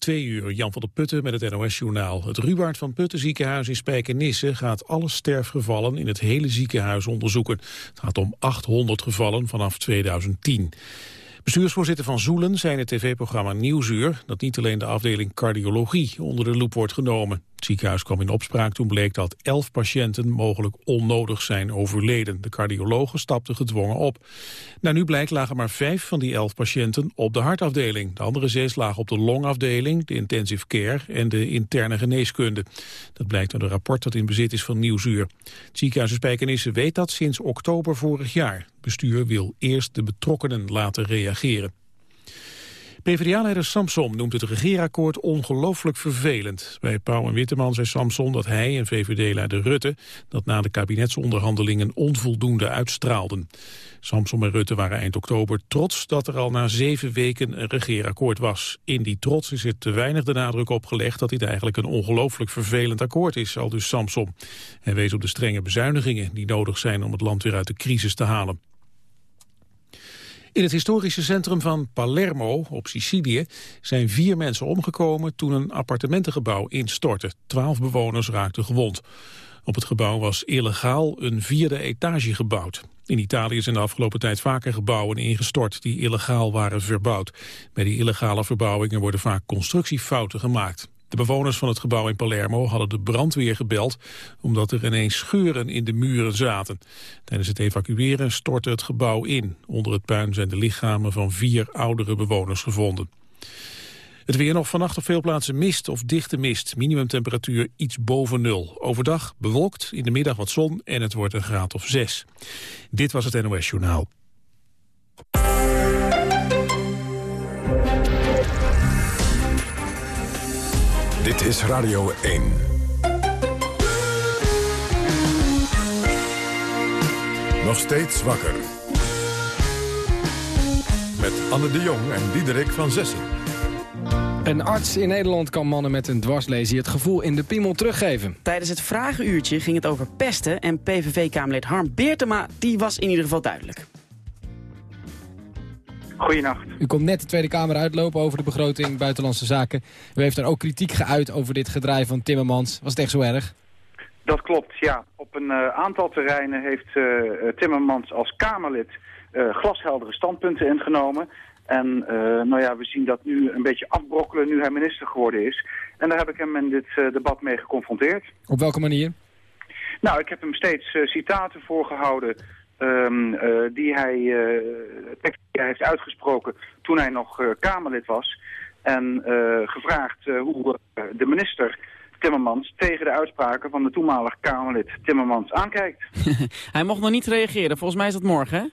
Twee uur, Jan van der Putten met het NOS-journaal. Het Ruwaard van Putten ziekenhuis in Spijkenisse gaat alle sterfgevallen in het hele ziekenhuis onderzoeken. Het gaat om 800 gevallen vanaf 2010. Bestuursvoorzitter Van Zoelen zei in het tv-programma Nieuwsuur... dat niet alleen de afdeling cardiologie onder de loep wordt genomen. Het ziekenhuis kwam in opspraak toen bleek dat elf patiënten mogelijk onnodig zijn overleden. De cardiologen stapten gedwongen op. Nou, nu blijkt lagen maar vijf van die elf patiënten op de hartafdeling. De andere zes lagen op de longafdeling, de intensive care en de interne geneeskunde. Dat blijkt uit een rapport dat in bezit is van Nieuwsuur. Het ziekenhuis in Spijkenisse weet dat sinds oktober vorig jaar. Het bestuur wil eerst de betrokkenen laten reageren. PvdA-leider Samson noemt het regeerakkoord ongelooflijk vervelend. Bij Pauw en Witteman zei Samson dat hij en VVD-leider Rutte... dat na de kabinetsonderhandelingen onvoldoende uitstraalden. Samson en Rutte waren eind oktober trots dat er al na zeven weken een regeerakkoord was. In die trots is er te weinig de nadruk op gelegd dat dit eigenlijk een ongelooflijk vervelend akkoord is, al dus Samson. Hij wees op de strenge bezuinigingen die nodig zijn om het land weer uit de crisis te halen. In het historische centrum van Palermo op Sicilië zijn vier mensen omgekomen toen een appartementengebouw instortte. Twaalf bewoners raakten gewond. Op het gebouw was illegaal een vierde etage gebouwd. In Italië zijn de afgelopen tijd vaker gebouwen ingestort die illegaal waren verbouwd. Bij die illegale verbouwingen worden vaak constructiefouten gemaakt. De bewoners van het gebouw in Palermo hadden de brandweer gebeld... omdat er ineens scheuren in de muren zaten. Tijdens het evacueren stortte het gebouw in. Onder het puin zijn de lichamen van vier oudere bewoners gevonden. Het weer nog vannacht op veel plaatsen mist of dichte mist. Minimumtemperatuur iets boven nul. Overdag bewolkt, in de middag wat zon en het wordt een graad of zes. Dit was het NOS Journaal. Dit is Radio 1. Nog steeds wakker. Met Anne de Jong en Diederik van Zessen. Een arts in Nederland kan mannen met een dwarslesie het gevoel in de piemel teruggeven. Tijdens het vragenuurtje ging het over pesten en PVV-kamerlid Harm Beertema die was in ieder geval duidelijk. Goedenacht. U komt net de Tweede Kamer uitlopen over de begroting Buitenlandse Zaken. U heeft daar ook kritiek geuit over dit gedraai van Timmermans. Was het echt zo erg? Dat klopt, ja. Op een uh, aantal terreinen heeft uh, Timmermans als Kamerlid uh, glasheldere standpunten ingenomen. En nou ja, we zien dat nu een beetje afbrokkelen nu hij minister geworden is. En daar heb ik hem in dit debat mee geconfronteerd. Op welke manier? Nou, ik heb hem steeds citaten voorgehouden Um, uh, die hij, hij heeft uitgesproken toen hij nog uh, Kamerlid was. En gevraagd hoe de minister Timmermans tegen de uitspraken van de toenmalige Kamerlid Timmermans aankijkt. hij mocht nog niet reageren, volgens mij is dat morgen hè?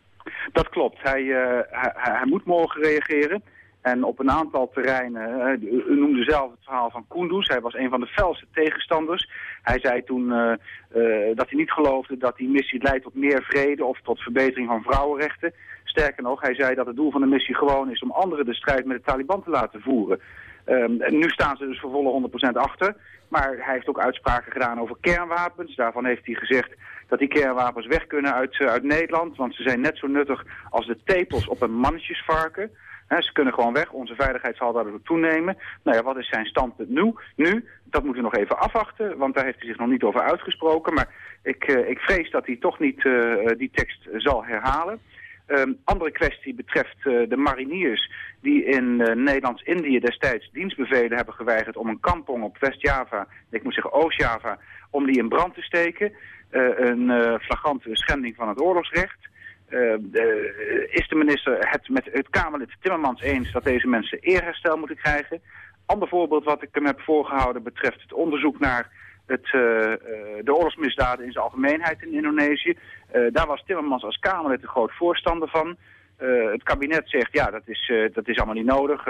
Dat klopt, hij, hij, hij, moet morgen reageren. En op een aantal terreinen, u noemde zelf het verhaal van Kunduz. Hij was een van de felste tegenstanders. Hij zei toen uh, uh, dat hij niet geloofde dat die missie leidt tot meer vrede of tot verbetering van vrouwenrechten. Sterker nog, hij zei dat het doel van de missie gewoon is om anderen de strijd met de Taliban te laten voeren. En nu staan ze dus voor volle 100% achter. Maar hij heeft ook uitspraken gedaan over kernwapens. Daarvan heeft hij gezegd dat die kernwapens weg kunnen uit, uit Nederland. Want ze zijn net zo nuttig als de tepels op een mannetjesvarken. Ze kunnen gewoon weg, onze veiligheid zal daardoor toenemen. Nou ja, wat is zijn standpunt nu? Nu, dat moeten we nog even afwachten, want daar heeft hij zich nog niet over uitgesproken. Maar ik, uh, ik vrees dat hij toch niet uh, die tekst zal herhalen. Um, andere kwestie betreft de mariniers die in Nederlands-Indië destijds dienstbevelen hebben geweigerd om een kampong op West-Java, ik moet zeggen Oost-Java, om die in brand te steken. een flagrante schending van het oorlogsrecht. Uh, is de minister het met het Kamerlid Timmermans eens dat deze mensen eerherstel moeten krijgen? Ander voorbeeld wat ik hem heb voorgehouden betreft het onderzoek naar het, uh, de oorlogsmisdaden in zijn algemeenheid in Indonesië. daar was Timmermans als Kamerlid een groot voorstander van. het kabinet zegt, ja, dat is, dat is allemaal niet nodig.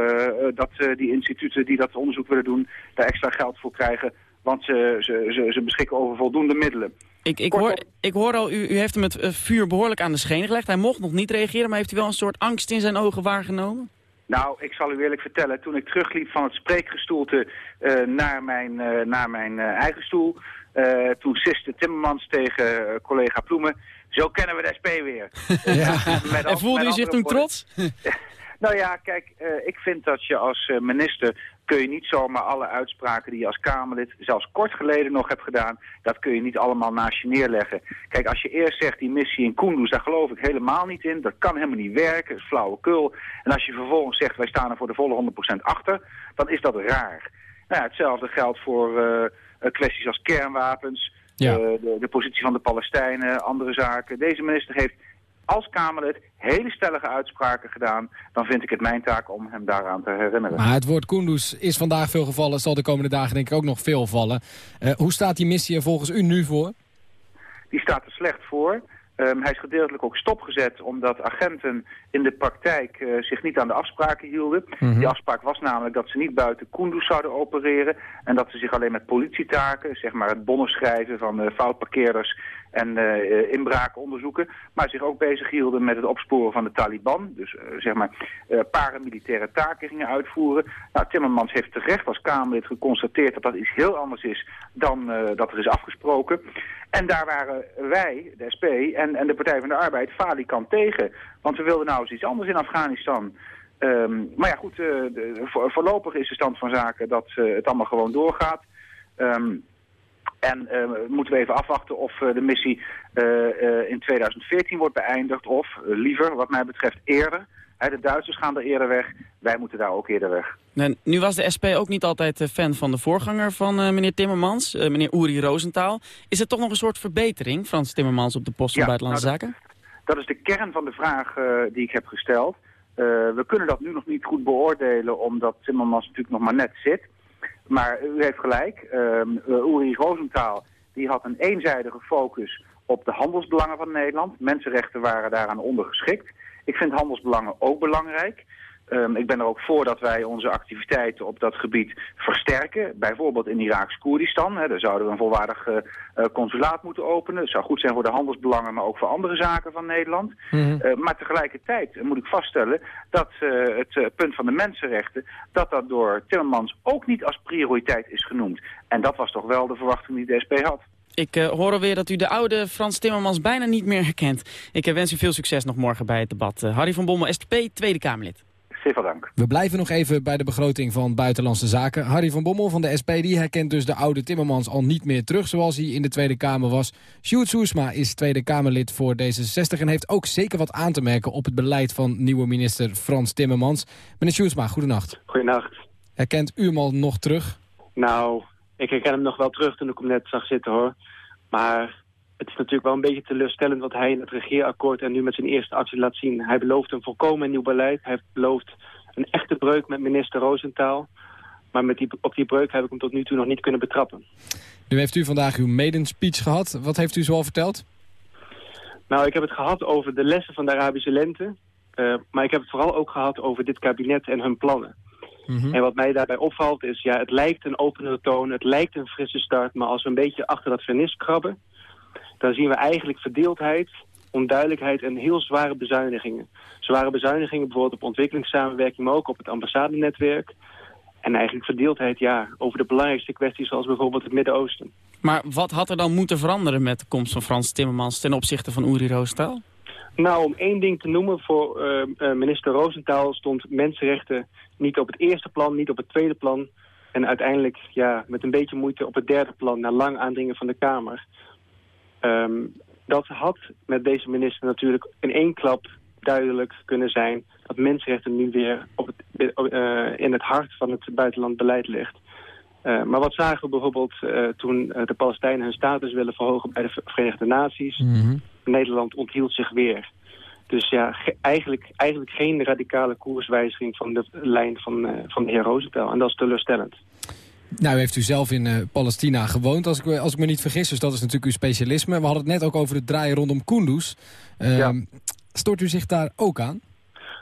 dat die instituten die dat onderzoek willen doen, daar extra geld voor krijgen. Want ze, ze, ze beschikken over voldoende middelen. Ik, ik, hoor, ik hoor al, u, u heeft hem het vuur behoorlijk aan de schenen gelegd. Hij mocht nog niet reageren, maar heeft u wel een soort angst in zijn ogen waargenomen? Nou, ik zal u eerlijk vertellen, toen ik terugliep van het spreekgestoelte uh, naar mijn, uh, naar mijn uh, eigen stoel... toen siste Timmermans tegen collega Ploemen, zo kennen we de SP weer. ja. en voelde u zich toen trots? Nou ja, kijk, ik vind dat je als minister kun je niet zomaar alle uitspraken die je als Kamerlid zelfs kort geleden nog hebt gedaan, dat kun je niet allemaal naast je neerleggen. Kijk, als je eerst zegt die missie in Kunduz, daar geloof ik helemaal niet in. Dat kan helemaal niet werken, dat is flauwekul. En als je vervolgens zegt, wij staan er voor de volle 100% achter, dan is dat raar. Nou ja, hetzelfde geldt voor uh, kwesties als kernwapens, ja. de, de positie van de Palestijnen, andere zaken. Deze minister heeft als Kamerlid hele stellige uitspraken gedaan... dan vind ik het mijn taak om hem daaraan te herinneren. Maar het woord Kunduz is vandaag veel gevallen. zal de komende dagen denk ik ook nog veel vallen. Uh, hoe staat die missie er volgens u nu voor? Die staat er slecht voor. Um, hij is gedeeltelijk ook stopgezet omdat agenten in de praktijk uh, zich niet aan de afspraken hielden. Mm -hmm. Die afspraak was namelijk dat ze niet buiten Kunduz zouden opereren en dat ze zich alleen met politietaken, zeg maar het bonnen schrijven van uh, foutparkeerders en uh, inbraken onderzoeken, maar zich ook bezig hielden met het opsporen van de Taliban. Dus zeg maar paramilitaire taken gingen uitvoeren. Nou, Timmermans heeft terecht als Kamerlid geconstateerd dat dat iets heel anders is dan dat er is afgesproken. En daar waren wij, de SP en, en de Partij van de Arbeid, falikant tegen. Want we wilden nou eens iets anders in Afghanistan. Um, maar ja goed, uh, de, voor, voorlopig is de stand van zaken dat uh, het allemaal gewoon doorgaat. Um, en uh, moeten we even afwachten of de missie in 2014 wordt beëindigd of liever, wat mij betreft, eerder. De Duitsers gaan er eerder weg, wij moeten daar ook eerder weg. En nu was de SP ook niet altijd fan van de voorganger van uh, meneer Timmermans, uh, meneer Uri Rosenthal. Is het toch nog een soort verbetering, Frans Timmermans, op de post van ja, Buitenlandse nou, Zaken? Dat is de kern van de vraag uh, die ik heb gesteld. we kunnen dat nu nog niet goed beoordelen, omdat Timmermans natuurlijk nog maar net zit. Maar u heeft gelijk, Uri Rosenthal die had een eenzijdige focus op de handelsbelangen van Nederland. Mensenrechten waren daaraan ondergeschikt. Ik vind handelsbelangen ook belangrijk. Um, ik ben er ook voor dat wij onze activiteiten op dat gebied versterken. Bijvoorbeeld in Iraaks-Koerdistan. Daar zouden we een volwaardig uh, consulaat moeten openen. Het zou goed zijn voor de handelsbelangen, maar ook voor andere zaken van Nederland. Mm -hmm. uh, maar tegelijkertijd moet ik vaststellen dat het punt van de mensenrechten... dat dat door Timmermans ook niet als prioriteit is genoemd. En dat was toch wel de verwachting die de SP had. Ik uh, hoor alweer dat u de oude Frans Timmermans bijna niet meer herkent. Ik wens u veel succes nog morgen bij het debat. Harry van Bommel, STP, Tweede Kamerlid. Dank. We blijven nog even bij de begroting van Buitenlandse Zaken. Harry van Bommel van de SP die herkent dus de oude Timmermans al niet meer terug zoals hij in de Tweede Kamer was. Sjoerd Soersma is Tweede Kamerlid voor D66 en heeft ook zeker wat aan te merken op het beleid van nieuwe minister Frans Timmermans. Meneer Sjoerdsma, goedenacht. Goedenacht. Herkent u hem al nog terug? Nou, ik herken hem nog wel terug toen ik hem net zag zitten hoor. Maar het is natuurlijk wel een beetje teleurstellend wat hij in het regeerakkoord en nu met zijn eerste actie laat zien. Hij belooft een volkomen nieuw beleid. Hij belooft een echte breuk met minister Roosentaal. Maar met die, op die breuk heb ik hem tot nu toe nog niet kunnen betrappen. Nu heeft u vandaag uw maiden speech gehad. Wat heeft u zoal verteld? Nou, ik heb het gehad over de lessen van de Arabische lente. Uh, maar ik heb het vooral ook gehad over dit kabinet en hun plannen. Mm -hmm. En wat mij daarbij opvalt is, ja, het lijkt een openere toon, het lijkt een frisse start. Maar als we een beetje achter dat vernis krabben, dan zien we eigenlijk verdeeldheid, onduidelijkheid en heel zware bezuinigingen. Zware bezuinigingen bijvoorbeeld op ontwikkelingssamenwerking, maar ook op het ambassadenetwerk. En eigenlijk verdeeldheid, ja, over de belangrijkste kwesties zoals bijvoorbeeld het Midden-Oosten. Maar wat had er dan moeten veranderen met de komst van Frans Timmermans ten opzichte van Uri Roosentaal? Nou, om één ding te noemen, voor uh, uh, minister Roosentaal stond mensenrechten niet op het eerste plan, niet op het tweede plan. En uiteindelijk, ja, met een beetje moeite op het derde plan, na lang aandringen van de Kamer. Um, dat had met deze minister natuurlijk in één klap duidelijk kunnen zijn... dat mensenrechten nu weer op het, uh, in het hart van het buitenland beleid ligt. Uh, maar wat zagen we bijvoorbeeld uh, toen de Palestijnen hun status willen verhogen bij de Verenigde Naties? Mm -hmm. Nederland onthield zich weer. Dus ja, eigenlijk, eigenlijk geen radicale koerswijziging van de lijn van, van de heer Roosentaal. En dat is teleurstellend. Nou, heeft u zelf in uh, Palestina gewoond, als ik, als ik me niet vergis. Dus dat is natuurlijk uw specialisme. We hadden het net ook over het draaien rondom Kunduz. Uh, ja. Stort u zich daar ook aan?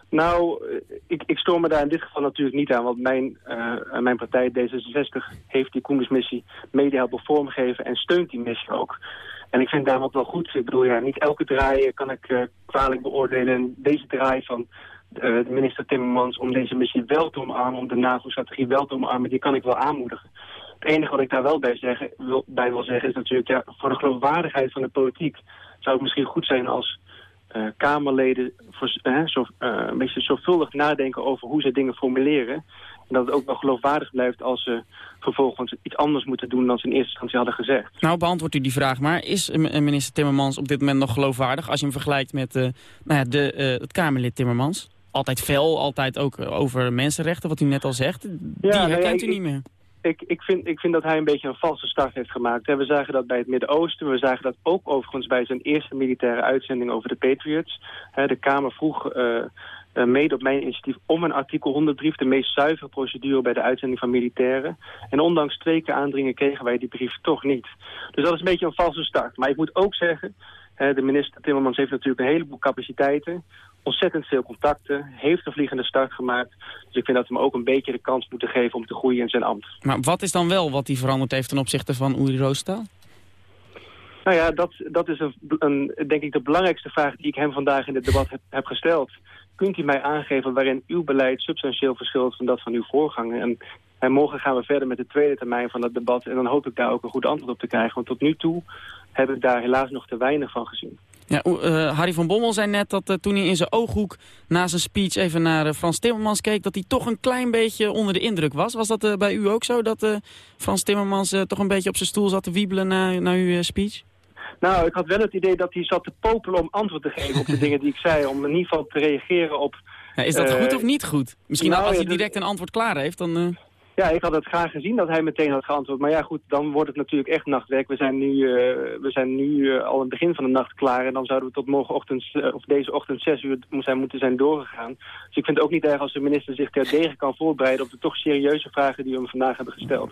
Nou, ik, ik stoor me daar in dit geval natuurlijk niet aan. Want mijn, uh, mijn partij D66 heeft die Kunduz-missie mede helpen vormgeven en steunt die missie ook. En ik vind ook wel goed. Ik bedoel, ja, niet elke draai kan ik uh, kwalijk beoordelen. En deze draai van uh, minister Timmermans om deze missie wel te omarmen, om de NAVO-strategie wel te omarmen, die kan ik wel aanmoedigen. Het enige wat ik daar wel bij, zeggen, wil, bij zeggen is natuurlijk, ja, voor de geloofwaardigheid van de politiek zou het misschien goed zijn als eh, Kamerleden voor, zo, een beetje zorgvuldig nadenken over hoe ze dingen formuleren. En dat het ook wel geloofwaardig blijft als ze vervolgens iets anders moeten doen dan ze in eerste instantie hadden gezegd. Nou, beantwoordt u die vraag maar. Is minister Timmermans op dit moment nog geloofwaardig als je hem vergelijkt met nou ja, de, het Kamerlid Timmermans? Altijd fel, altijd ook over mensenrechten, wat u net al zegt. Die ja, herkent u niet meer ik, ik, vind, ik vind dat hij een beetje een valse start heeft gemaakt. We zagen dat bij het Midden-Oosten. We zagen dat ook overigens bij zijn eerste militaire uitzending over de Patriots. De Kamer vroeg mede op mijn initiatief om een artikel 100 brief... de meest zuivere procedure bij de uitzending van militairen. En ondanks twee keer aandringen kregen wij die brief toch niet. Dus dat is een beetje een valse start. Maar ik moet ook zeggen... De minister Timmermans heeft natuurlijk een heleboel capaciteiten ontzettend veel contacten, heeft een vliegende start gemaakt. Dus ik vind dat we hem ook een beetje de kans moeten geven om te groeien in zijn ambt. Maar wat is dan wel wat hij veranderd heeft ten opzichte van Uri Roosentaal? Nou ja, dat, dat is een, een, denk ik de belangrijkste vraag die ik hem vandaag in het debat heb, heb gesteld. Kunt u mij aangeven waarin uw beleid substantieel verschilt van dat van uw voorganger? En, en morgen gaan we verder met de tweede termijn van het debat. En dan hoop ik daar ook een goed antwoord op te krijgen. Want tot nu toe heb ik daar helaas nog te weinig van gezien. Ja, uh, Harry van Bommel zei net dat uh, toen hij in zijn ooghoek na zijn speech even naar uh, Frans Timmermans keek... dat hij toch een klein beetje onder de indruk was. Was dat bij u ook zo, dat Frans Timmermans toch een beetje op zijn stoel zat te wiebelen na uw speech? Nou, ik had wel het idee dat hij zat te popelen om antwoord te geven op de dingen die ik zei. Om in ieder geval te reageren op... Ja, is dat goed of niet goed? Misschien nou, als hij direct een antwoord klaar heeft, dan... Ja, ik had het graag gezien dat hij meteen had geantwoord. Maar ja, goed, dan wordt het natuurlijk echt nachtwerk. We zijn nu, uh, we zijn nu uh, al aan het begin van de nacht klaar. En dan zouden we tot morgenochtend, uh, of deze ochtend zes uur zijn moeten zijn doorgegaan. Dus ik vind het ook niet erg als de minister zich terdege kan voorbereiden... op de toch serieuze vragen die we hem vandaag hebben gesteld.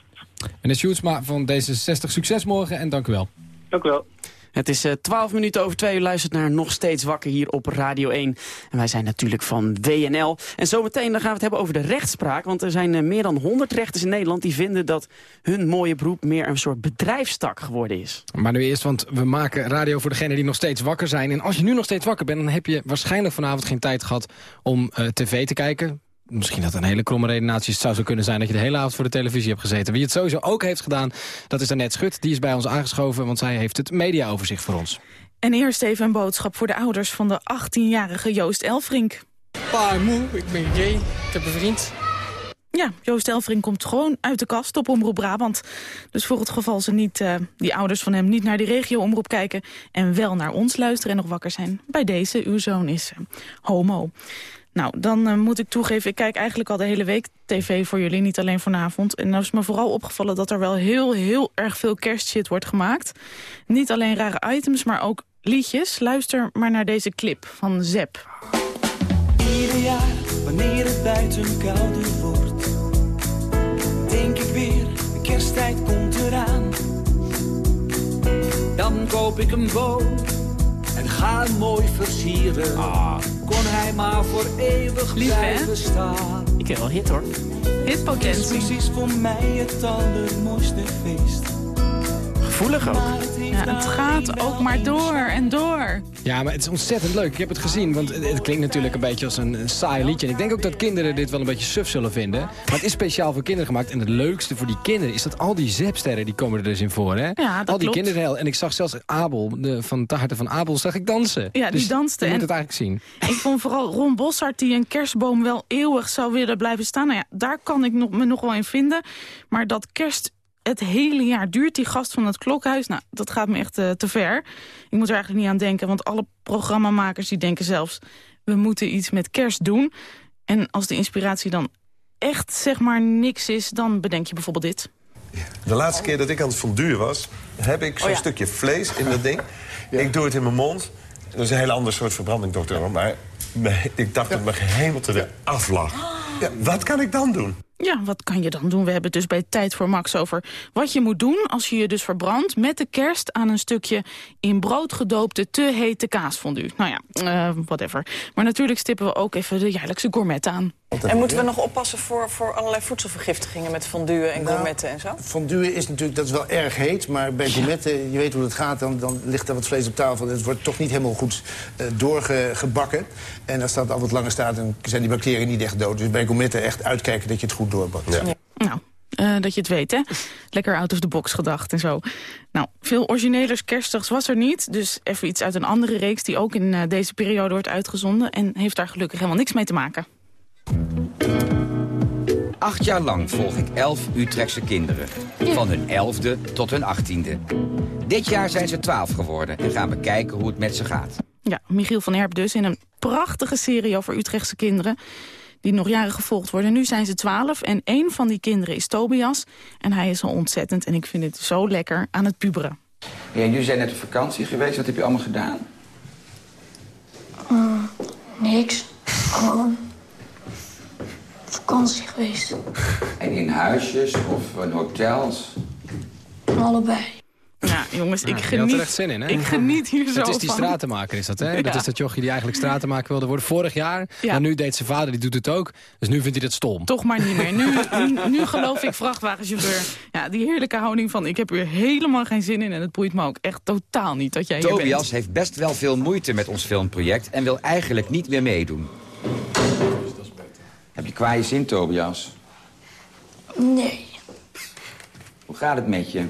Meneer Sjoerdsma van D66, succes morgen en dank u wel. Dank u wel. Het is uh, eh, 12 minuten over twee. U luistert naar Nog Steeds Wakker hier op Radio 1. En wij zijn natuurlijk van WNL. En zometeen dan gaan we het hebben over de rechtspraak. Want er zijn uh, meer dan 100 rechters in Nederland die vinden dat hun mooie beroep meer een soort bedrijfstak geworden is. Maar nu eerst, want we maken radio voor degenen die nog steeds wakker zijn. En als je nu nog steeds wakker bent, dan heb je waarschijnlijk vanavond geen tijd gehad om uh, tv te kijken misschien dat een hele kromme redenatie het zou zo kunnen zijn... dat je de hele avond voor de televisie hebt gezeten. Wie het sowieso ook heeft gedaan, dat is Annette Schut. Die is bij ons aangeschoven, want zij heeft het mediaoverzicht voor ons. En eerst even een boodschap voor de ouders van de 18-jarige Joost Elfrink. Pa, moe, ik ben gay, ik heb een vriend. Ja, Joost Elfrink komt gewoon uit de kast op Omroep Brabant. Dus voor het geval ze niet, uh, die ouders van hem niet naar die regio-omroep kijken... en wel naar ons luisteren en nog wakker zijn. Bij deze, uw zoon is uh, homo. Nou, dan uh, moet ik toegeven, ik kijk eigenlijk al de hele week tv voor jullie, niet alleen vanavond. En dan is me vooral opgevallen dat er wel heel, heel erg veel kerstshit wordt gemaakt. Niet alleen rare items, maar ook liedjes. Luister maar naar deze clip van Zep. Ieder jaar, wanneer het buiten kouder wordt, denk ik weer, de kersttijd komt eraan. Dan koop ik een boom en ga mooi versieren. Ah. Kon hij maar voor eeuwig Lief, blijven staan. Ik heb wel hit hoor. Hitpotentie. Is precies voor mij het allermooiste feest. Gevoelig ook. Ja, het gaat ook maar door en door. Ja, maar het is ontzettend leuk. Ik heb het gezien, want het, klinkt natuurlijk een beetje als een, saai liedje. En ik denk ook dat kinderen dit wel een beetje suf zullen vinden. Maar het is speciaal voor kinderen gemaakt. En het leukste voor die kinderen is dat al die zepsterren, die komen er dus in voor. Hè? Ja, dat al die klopt. kinderen. En ik zag zelfs Abel, de, van Taarten van Abel, zag ik dansen. Ja, die dus danste. Je moet en het eigenlijk zien. Ik vond vooral Ron Bossart die een kerstboom wel eeuwig zou willen blijven staan. Nou ja, daar kan ik nog, me nog wel in vinden. Maar dat kerst het hele jaar duurt, die gast van het klokhuis. Nou, dat gaat me echt uh, te ver. Ik moet er eigenlijk niet aan denken, want alle programmamakers die denken zelfs... we moeten iets met kerst doen. En als de inspiratie dan echt, zeg maar, niks is... dan bedenk je bijvoorbeeld dit. De laatste keer dat ik aan het fonduren was... heb ik zo'n Oh ja. stukje vlees in dat ding. Ik doe het in mijn mond. Dat is een heel ander soort verbranding, dokter. Maar ik dacht dat mijn gehemelte eraf lag. Ja, wat kan ik dan doen? Ja, wat kan je dan doen? We hebben het dus bij Tijd voor Max over wat je moet doen... als je je dus verbrandt met de kerst aan een stukje in brood gedoopte te hete kaasfondue. Nou ja, eh, whatever. Maar natuurlijk stippen we ook even de jaarlijkse gourmet aan. En moeten we nog oppassen voor, voor allerlei voedselvergiftigingen met fondue en Nou, gourmetten en zo? Fondue is natuurlijk, dat is wel erg heet, maar bij gourmetten, je weet hoe het gaat, dan, dan ligt er wat vlees op tafel. En het wordt toch niet helemaal goed eh, doorgebakken. En als dat al wat langer staat, dan zijn die bacteriën niet echt dood. Dus bij gourmetten echt uitkijken dat je het goed doorbakt. Nou, Eh, dat je het weet, hè? Lekker out of the box gedacht en zo. Nou, veel originelers kerstigs was er niet. Dus even iets uit een andere reeks die ook in eh, deze periode wordt uitgezonden... en heeft daar gelukkig helemaal niks mee te maken. Acht jaar lang volg ik elf Utrechtse kinderen. Van hun elfde tot hun achttiende. Dit jaar zijn ze twaalf geworden en gaan we kijken hoe het met ze gaat. Ja, Michiel van Herp dus in een prachtige serie over Utrechtse kinderen die nog jaren gevolgd worden. Nu zijn ze twaalf en één van die kinderen is Tobias. En hij is al ontzettend, en ik vind het zo lekker, aan het puberen. Ja, jullie zijn net op vakantie geweest. Wat heb je allemaal gedaan? Uh, niks. Gewoon vakantie geweest. En in huisjes of in hotels? Allebei. Ja, jongens, ik Ja, je geniet, had er echt zin in, hè? ik geniet hier zo Het is die van. stratenmaker, is dat, hè? Dat Ja. is dat jochie die eigenlijk stratenmaker wilde worden vorig jaar. Ja. Maar nu deed zijn vader, die doet het ook. Dus nu vindt hij dat stom. Toch maar niet meer. Nu, nu, geloof ik vrachtwagenchauffeur. Ja, die heerlijke houding van ik heb er helemaal geen zin in... en het boeit me ook echt totaal niet dat jij hier Tobias bent. heeft best wel veel moeite met ons filmproject... en wil eigenlijk niet meer meedoen. Heb je kwaaie zin, Tobias? Nee, Hoe gaat het met je?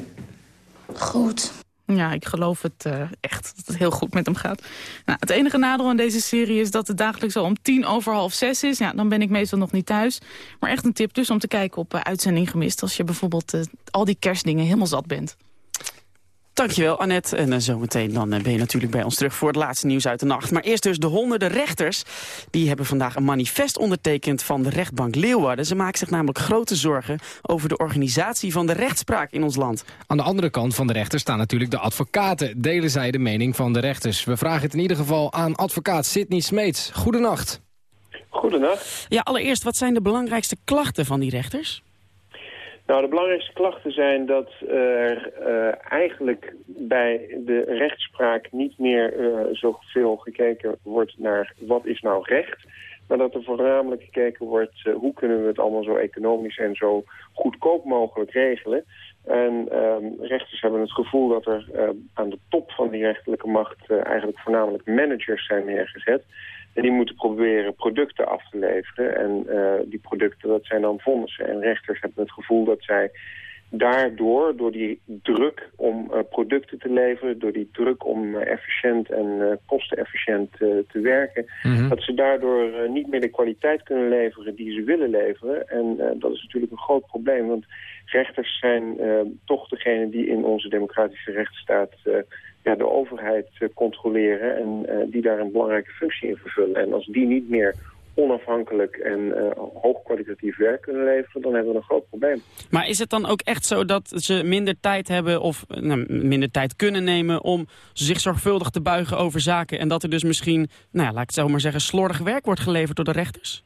goed. Ja, ik geloof het eh, echt dat het heel goed met hem gaat. Nou, het enige nadeel aan deze serie is dat het dagelijks al om tien over half zes is. Ja, dan ben ik meestal nog niet thuis. Maar echt een tip dus om te kijken op eh, uitzending gemist... als je bijvoorbeeld eh, al die kerstdingen helemaal zat bent. Dankjewel, Annette. En eh, zometeen dan eh, ben je natuurlijk bij ons terug voor het laatste nieuws uit de nacht. Maar eerst dus de honderden rechters. Die hebben vandaag een manifest ondertekend van de rechtbank Leeuwarden. Ze maken zich namelijk grote zorgen over de organisatie van de rechtspraak in ons land. Aan de andere kant van de rechter staan natuurlijk de advocaten. Delen zij de mening van de rechters? We vragen het in ieder geval aan advocaat Sidney Smeets. Goedenacht. Goedenacht. Ja, allereerst, wat zijn de belangrijkste klachten van die rechters? Nou, de belangrijkste klachten zijn dat er eh, eigenlijk bij de rechtspraak niet meer uh, zoveel gekeken wordt naar wat is nou recht. Maar dat er voornamelijk gekeken wordt uh, hoe kunnen we het allemaal zo economisch en zo goedkoop mogelijk regelen. En um, rechters hebben het gevoel dat er aan de top van die rechterlijke macht eigenlijk voornamelijk managers zijn neergezet. En die moeten proberen producten af te leveren. En uh, die producten, dat zijn dan vonnissen. En rechters hebben het gevoel dat zij daardoor, door die druk om uh, producten te leveren... door die druk om uh, efficiënt en kostenefficiënt te werken... Mm -hmm. dat ze daardoor niet meer de kwaliteit kunnen leveren die ze willen leveren. En dat is natuurlijk een groot probleem, want rechters zijn toch degene die in onze democratische rechtsstaat ja, de overheid uh, controleren en uh, die daar een belangrijke functie in vervullen. En als die niet meer onafhankelijk en uh, hoogkwalitatief werk kunnen leveren, dan hebben we een groot probleem. Maar is het dan ook echt zo dat ze minder tijd hebben of nou, minder tijd kunnen nemen om zich zorgvuldig te buigen over zaken en dat er dus misschien, nou ja, laat ik het zo maar zeggen, slordig werk wordt geleverd door de rechters?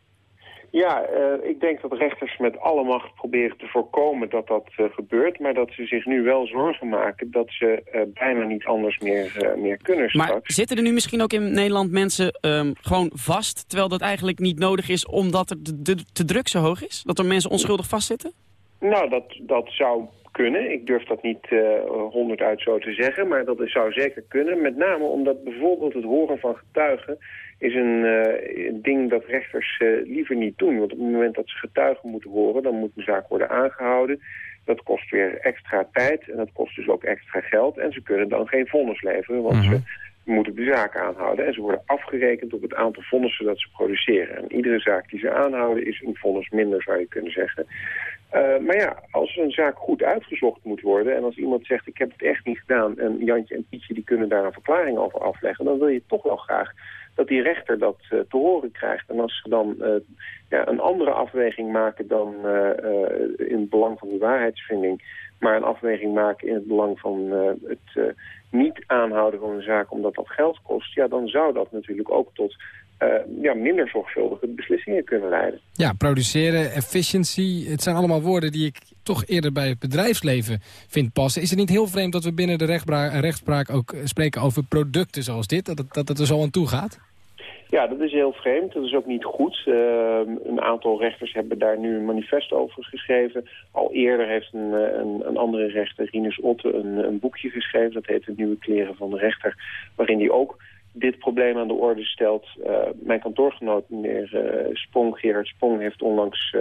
Ja, uh, ik denk dat rechters met alle macht proberen te voorkomen dat dat uh, gebeurt. Maar dat ze zich nu wel zorgen maken dat ze uh, bijna niet anders meer, meer kunnen straks. Maar zitten er nu misschien ook in Nederland mensen um, gewoon vast... terwijl dat eigenlijk niet nodig is omdat er de, de, de druk zo hoog is? Dat er mensen onschuldig vastzitten? Nou, dat, dat zou kunnen. Ik durf dat niet honderd uit zo te zeggen, maar dat zou zeker kunnen. Met name omdat bijvoorbeeld het horen van getuigen is een, uh, een ding dat rechters uh, liever niet doen. Want op het moment dat ze getuigen moeten horen, dan moet een zaak worden aangehouden. Dat kost weer extra tijd en dat kost dus ook extra geld. En ze kunnen dan geen vonnis leveren, want mm -hmm. ze moeten de zaak aanhouden. En ze worden afgerekend op het aantal vonnissen dat ze produceren. En iedere zaak die ze aanhouden is een vonnis minder, zou je kunnen zeggen. Uh, maar ja, als een zaak goed uitgezocht moet worden... en als iemand zegt, ik heb het echt niet gedaan... en Jantje en Pietje die kunnen daar een verklaring over afleggen... dan wil je toch wel graag dat die rechter dat uh, te horen krijgt. En als ze dan uh, ja, een andere afweging maken dan uh, in het belang van die waarheidsvinding... maar een afweging maken in het belang van het niet aanhouden van een zaak omdat dat geld kost... ja, dan zou dat natuurlijk ook tot ja, minder zorgvuldige beslissingen kunnen leiden. Ja, produceren, efficiency, het zijn allemaal woorden die ik toch eerder bij het bedrijfsleven vind passen. Is het niet heel vreemd dat we binnen de rechtspraak ook spreken over producten zoals dit? Dat het, dat het er zo aan toe gaat? Ja, dat is heel vreemd. Dat is ook niet goed. Uh, een aantal rechters hebben daar nu een manifest over geschreven. Al eerder heeft een, een, een andere rechter, Rinus Otte, een, een, boekje geschreven. Dat heet De Nieuwe Kleren van de Rechter. Waarin hij ook dit probleem aan de orde stelt. mijn kantoorgenoot, meneer Spong, Gerard Spong, heeft onlangs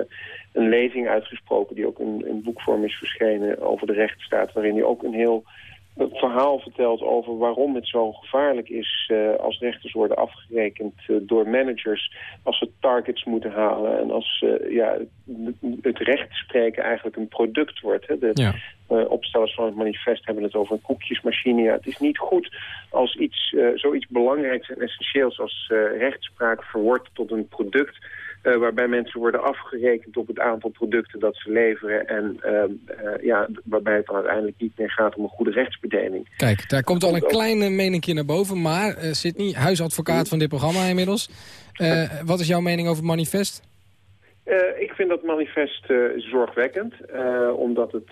een lezing uitgesproken... die ook in, in boekvorm is verschenen over de rechtsstaat... waarin hij ook een heel het verhaal vertelt over waarom het zo gevaarlijk is uh, als rechters worden afgerekend uh, door managers als ze targets moeten halen en als uh, ja, het recht spreken eigenlijk een product wordt. Hè. De ja. opstellers van het manifest hebben het over een koekjesmachine. Ja, het is niet goed als iets, zoiets belangrijks en essentieels als rechtspraak verwordt tot een product uh, waarbij mensen worden afgerekend op het aantal producten dat ze leveren. En uh, uh, ja, waarbij het dan uiteindelijk niet meer gaat om een goede rechtsbedeling. Kijk, daar komt al een kleine meningje naar boven. Maar Sidney, huisadvocaat van dit programma inmiddels. wat is jouw mening over het manifest? ik vind dat manifest zorgwekkend. omdat het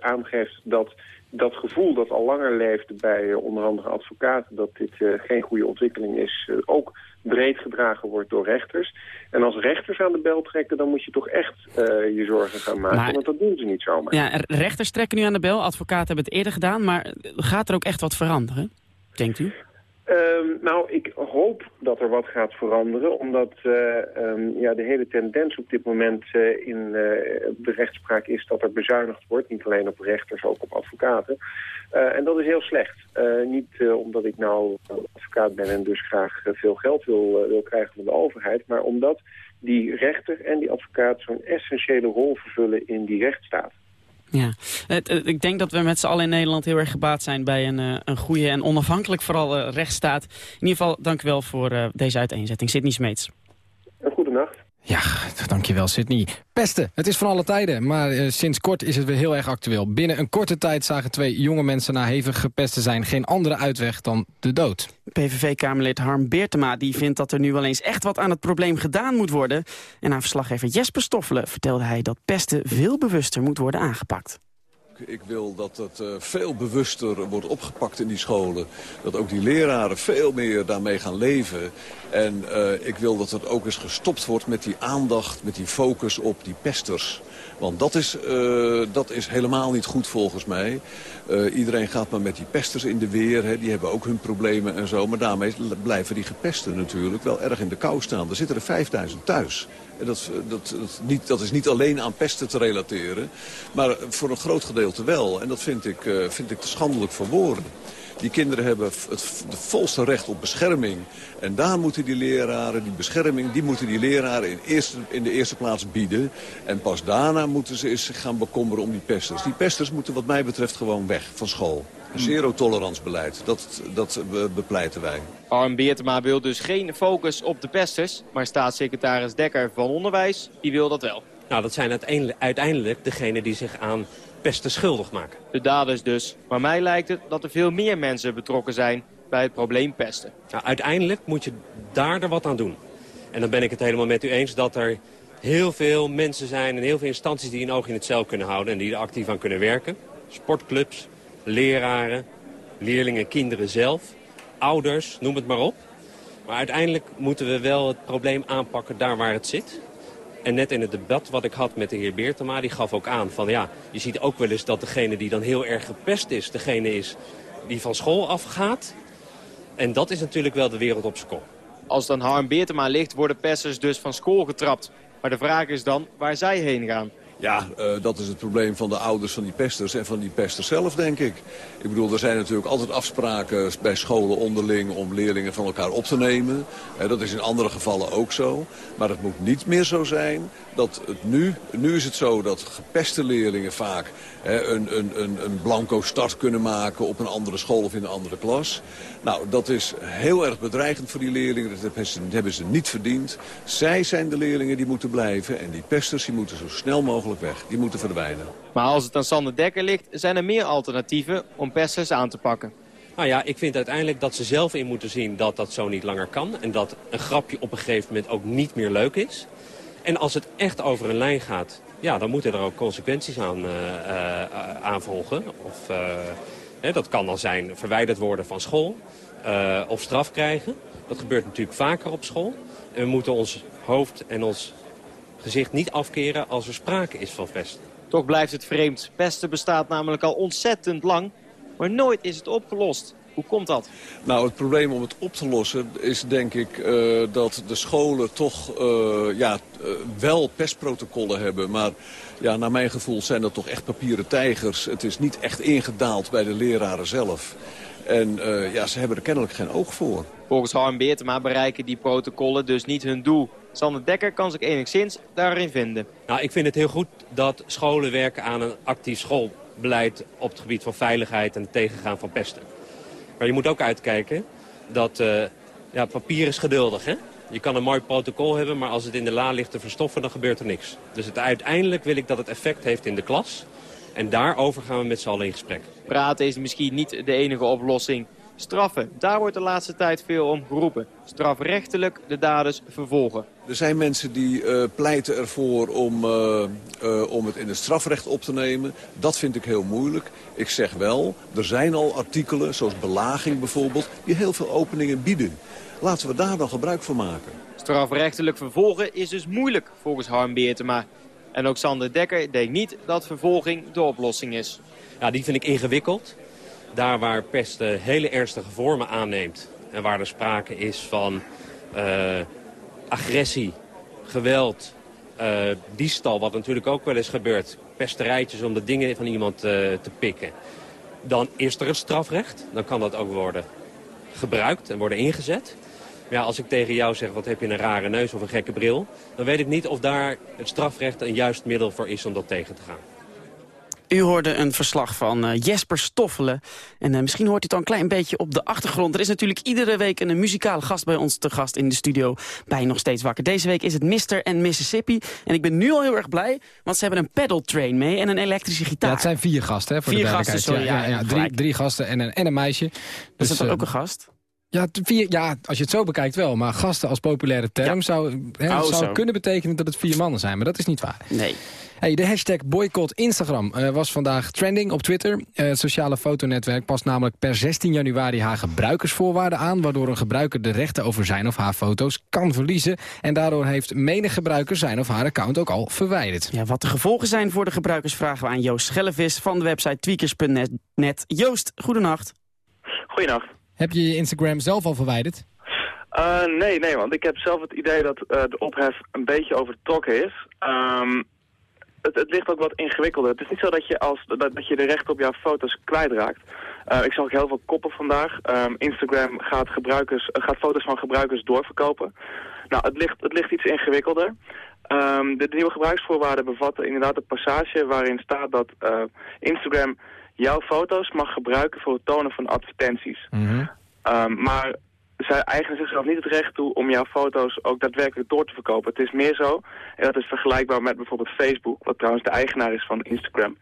aangeeft dat dat gevoel dat al langer leeft bij onder andere advocaten... dat dit geen goede ontwikkeling is, ook breed gedragen wordt door rechters. En als rechters aan de bel trekken, dan moet je toch echt uh, je zorgen gaan maken. want dat doen ze niet zomaar. Ja, rechters trekken nu aan de bel. Advocaten hebben het eerder gedaan. Maar gaat er ook echt wat veranderen, denkt u? Um, nou, ik hoop dat er wat gaat veranderen, omdat uh, um, ja, de hele tendens op dit moment uh, in uh, de rechtspraak is dat er bezuinigd wordt. Niet alleen op rechters, ook op advocaten. en dat is heel slecht. niet omdat ik nou advocaat ben en dus graag veel geld wil, wil krijgen van de overheid, maar omdat die rechter en die advocaat zo'n essentiële rol vervullen in die rechtsstaat. Ja, ik denk dat we met z'n allen in Nederland heel erg gebaat zijn bij een, eh, een goede en onafhankelijk vooral uh, rechtsstaat. In ieder geval, dank u wel voor uh, deze uiteenzetting. Sidney Smeets. Een goede nacht. Ja, dankjewel Sydney. Pesten, het is van alle tijden, maar uh, sinds kort is het weer heel erg actueel. Binnen een korte tijd zagen twee jonge mensen na hevig gepest te zijn... geen andere uitweg dan de dood. PVV-kamerlid Harm Beertema die vindt dat er nu wel eens echt wat aan het probleem gedaan moet worden. En aan verslaggever Jesper Stoffelen vertelde hij dat pesten veel bewuster moet worden aangepakt. Ik wil dat het uh, veel bewuster wordt opgepakt in die scholen. Dat ook die leraren veel meer daarmee gaan leven. En uh, ik wil dat het ook eens gestopt wordt met die aandacht, met die focus op die pesters. Want dat is, uh, dat is helemaal niet goed volgens mij. Uh, iedereen gaat maar met die pesters in de weer. Hè. Die hebben ook hun problemen en zo. Maar daarmee blijven die gepesten natuurlijk wel erg in de kou staan. Er zitten er 5000 thuis. En dat, dat, niet, dat is niet alleen aan pesten te relateren. Maar voor een groot gedeelte wel. En dat vind ik, uh, vind ik te schandelijk voor woorden. Die kinderen hebben het volste recht op bescherming. En daar moeten die leraren, die bescherming, die moeten die leraren in, eerste, in de eerste plaats bieden. En pas daarna moeten ze zich gaan bekommeren om die pesters. Die pesters moeten wat mij betreft gewoon weg van school. Zero-tolerantsbeleid, dat, dat bepleiten wij. Arm Beertema wil dus geen focus op de pesters. Maar staatssecretaris Dekker van Onderwijs, die wil dat wel. Nou, dat zijn uiteindelijk degenen die zich aan pesten schuldig maken. De daders dus. Maar mij lijkt het dat er veel meer mensen betrokken zijn bij het probleem pesten. Nou, uiteindelijk moet je daar er wat aan doen. En dan ben ik het helemaal met u eens dat er heel veel mensen zijn... en heel veel instanties die een oog in het cel kunnen houden... en die er actief aan kunnen werken. Sportclubs, leraren, leerlingen, kinderen zelf, ouders, noem het maar op. Maar uiteindelijk moeten we wel het probleem aanpakken daar waar het zit. En net in het debat wat ik had met de heer Beertema, die gaf ook aan van ja, je ziet ook wel eens dat degene die dan heel erg gepest is, degene is die van school afgaat. En dat is natuurlijk wel de wereld op zijn kop. Als dan Harm Beertema ligt, worden pesters dus van school getrapt. Maar de vraag is dan waar zij heen gaan. Ja, uh, dat is het probleem van de ouders van die pesters en van die pesters zelf, denk ik. Ik bedoel, er zijn natuurlijk altijd afspraken bij scholen onderling om leerlingen van elkaar op te nemen. Uh, dat is in andere gevallen ook zo. Maar het moet niet meer zo zijn dat het nu... Nu is het zo dat gepeste leerlingen vaak een, een, een, een blanco start kunnen maken op een andere school of in een andere klas. Nou, dat is heel erg bedreigend voor die leerlingen. Dat hebben ze, hebben ze niet verdiend. Zij zijn de leerlingen die moeten blijven. En die pesters die moeten zo snel mogelijk weg. Die moeten verdwijnen. Maar als het aan Sander Dekker ligt, zijn er meer alternatieven om pesters aan te pakken. Nou ja, ik vind uiteindelijk dat ze zelf in moeten zien dat dat zo niet langer kan. En dat een grapje op een gegeven moment ook niet meer leuk is. En als het echt over een lijn gaat, ja, dan moeten er ook consequenties aan, uh, uh, aan volgen. Of, uh, dat kan dan zijn verwijderd worden van school of straf krijgen. Dat gebeurt natuurlijk vaker op school. En we moeten ons hoofd en ons gezicht niet afkeren als er sprake is van pesten. Toch blijft het vreemd. Pesten bestaat namelijk al ontzettend lang, maar nooit is het opgelost. Hoe komt dat? Nou, het probleem om het op te lossen is denk ik eh, dat de scholen toch eh, ja, eh, wel pestprotocollen hebben. Maar ja, naar mijn gevoel zijn dat toch echt papieren tijgers. Het is niet echt ingedaald bij de leraren zelf. En eh, ja, ze hebben er kennelijk geen oog voor. Volgens Harm Beertema bereiken die protocollen dus niet hun doel. Sander Dekker kan zich enigszins daarin vinden. Nou, ik vind het heel goed dat scholen werken aan een actief schoolbeleid... op het gebied van veiligheid en het tegengaan van pesten. Maar je moet ook uitkijken dat eh, ja, papier is geduldig. Hè? Je kan een mooi protocol hebben, maar als het in de la ligt te verstoffen... dan gebeurt er niks. Dus uiteindelijk wil ik dat het effect heeft in de klas. En daarover gaan we met z'n allen in gesprek. Praten is misschien niet de enige oplossing. Straffen, daar wordt de laatste tijd veel om geroepen. Strafrechtelijk de daders vervolgen. Er zijn mensen die eh, pleiten ervoor om, eh, eh, om het in het strafrecht op te nemen. Dat vind ik heel moeilijk. Ik zeg wel, er zijn al artikelen, zoals belaging bijvoorbeeld... die heel veel openingen bieden. Laten we daar dan gebruik van maken. Strafrechtelijk vervolgen is dus moeilijk, volgens Harm Beertema. En ook Sander Dekker denkt niet dat vervolging de oplossing is. Ja, die vind ik ingewikkeld. Daar waar pest hele ernstige vormen aanneemt... en waar er sprake is van eh, agressie, geweld, eh, diefstal... wat natuurlijk ook wel eens gebeurt, pesterijtjes om de dingen van iemand eh, te pikken... dan is er een strafrecht. Dan kan dat ook worden gebruikt en worden ingezet. Ja, als ik tegen jou zeg, wat heb je een rare neus of een gekke bril... dan weet ik niet of daar het strafrecht een juist middel voor is om dat tegen te gaan. U hoorde een verslag van eh, Jesper Stoffelen. En eh, misschien hoort u het al een klein beetje op de achtergrond. Er is natuurlijk iedere week een, muzikale gast bij ons te gast in de studio. Bij Nog Steeds Wakker. Deze week is het Mr. en Mississippi. En ik ben nu al heel erg blij, want ze hebben een pedal train mee en een elektrische gitaar. Ja, het zijn vier gasten, hè, voor Vier de gasten, sorry, ja, drie, drie gasten en een, en een meisje. is Dus, dat dan eh, ook een gast? Ja, vier, ja, als je het zo bekijkt wel. Maar gasten als populaire term zou, hè, Oh, zou zo. kunnen betekenen dat het vier mannen zijn. Maar dat is niet waar. Nee. Hey, de hashtag boycott Instagram eh, was vandaag trending op Twitter. Eh, het sociale fotonetwerk past namelijk per 16 januari haar gebruikersvoorwaarden aan... waardoor een gebruiker de rechten over zijn of haar foto's kan verliezen. En daardoor heeft menig gebruiker zijn of haar account ook al verwijderd. Ja, wat de gevolgen zijn voor de gebruikers vragen we aan Joost Schellevis van de website tweakers.net. Joost, goedenacht. Goedenacht. Heb je je Instagram zelf al verwijderd? Uh, nee, nee, want ik heb zelf het idee dat uh, de ophef een beetje overtrokken is. Um, het, het, ligt ook wat ingewikkelder. Het is niet zo dat je, als, dat, dat je de recht op jouw foto's kwijtraakt. Uh, ik zag ook heel veel koppen vandaag. Um, Instagram gaat, gebruikers, gaat foto's van gebruikers doorverkopen. Nou, het ligt, het ligt iets ingewikkelder. Um, de, de, nieuwe gebruiksvoorwaarden bevatten inderdaad een passage waarin staat dat Instagram jouw foto's mag gebruiken voor het tonen van advertenties. Mhm. Mm -hmm. um, maar zij eigenen zichzelf niet het recht toe om jouw foto's ook daadwerkelijk door te verkopen. Het is meer zo, en dat is vergelijkbaar met bijvoorbeeld Facebook, wat trouwens de eigenaar is van Instagram.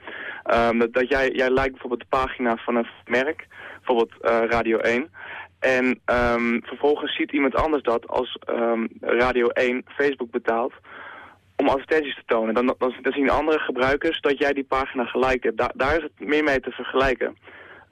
Um, dat, dat jij, jij lijkt bijvoorbeeld de pagina van een merk, bijvoorbeeld uh, Radio 1. En um, vervolgens ziet iemand anders dat als um, Radio 1 Facebook betaalt om advertenties te tonen. Dan, dan, zien andere gebruikers dat jij die pagina gelijk hebt. Da daar is het meer mee te vergelijken.